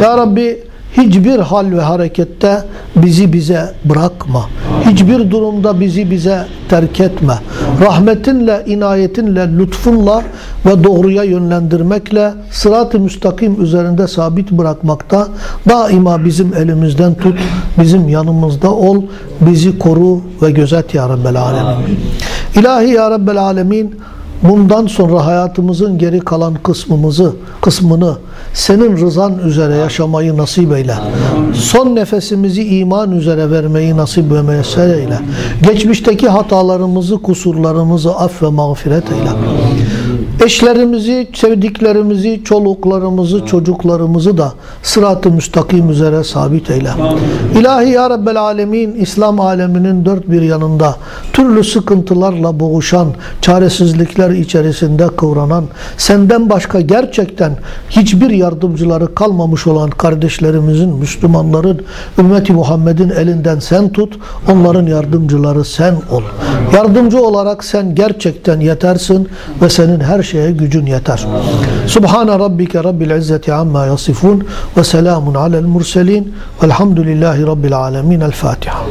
Ya Rabbi hiçbir hal ve harekette bizi bize bırakma. Hiçbir durumda bizi bize terk etme. Rahmetinle, inayetinle, lütfunla ve doğruya yönlendirmekle sırat-ı müstakim üzerinde sabit bırakmakta daima bizim elimizden tut, bizim yanımızda ol, bizi koru ve gözet ya Rabbel Alemin. İlahi ya Rabbel Alemin bundan sonra hayatımızın geri kalan kısmımızı, kısmını senin rızan üzere yaşamayı nasip eyle. Son nefesimizi iman üzere vermeyi nasip ve müyesser eyle. Geçmişteki hatalarımızı, kusurlarımızı aff ve mağfiret eyle. Eşlerimizi, sevdiklerimizi, çoluklarımızı, çocuklarımızı da sırat-ı müstakim üzere sabit eyle. İlahi ya Rabbel Alemin, İslam aleminin dört bir yanında türlü sıkıntılarla boğuşan, çaresizlikler içerisinde kıvranan, senden başka gerçekten hiçbir yardımcıları kalmamış olan kardeşlerimizin, Müslümanların, ümmeti Muhammed'in elinden sen tut, onların yardımcıları sen ol. Yardımcı olarak sen gerçekten yetersin ve senin her şeye gücün yeter. Subhane rabbike rabbil izzeti amma yasifun ve selamun alel murselin velhamdülillahi rabbil alemin. El Fatiha.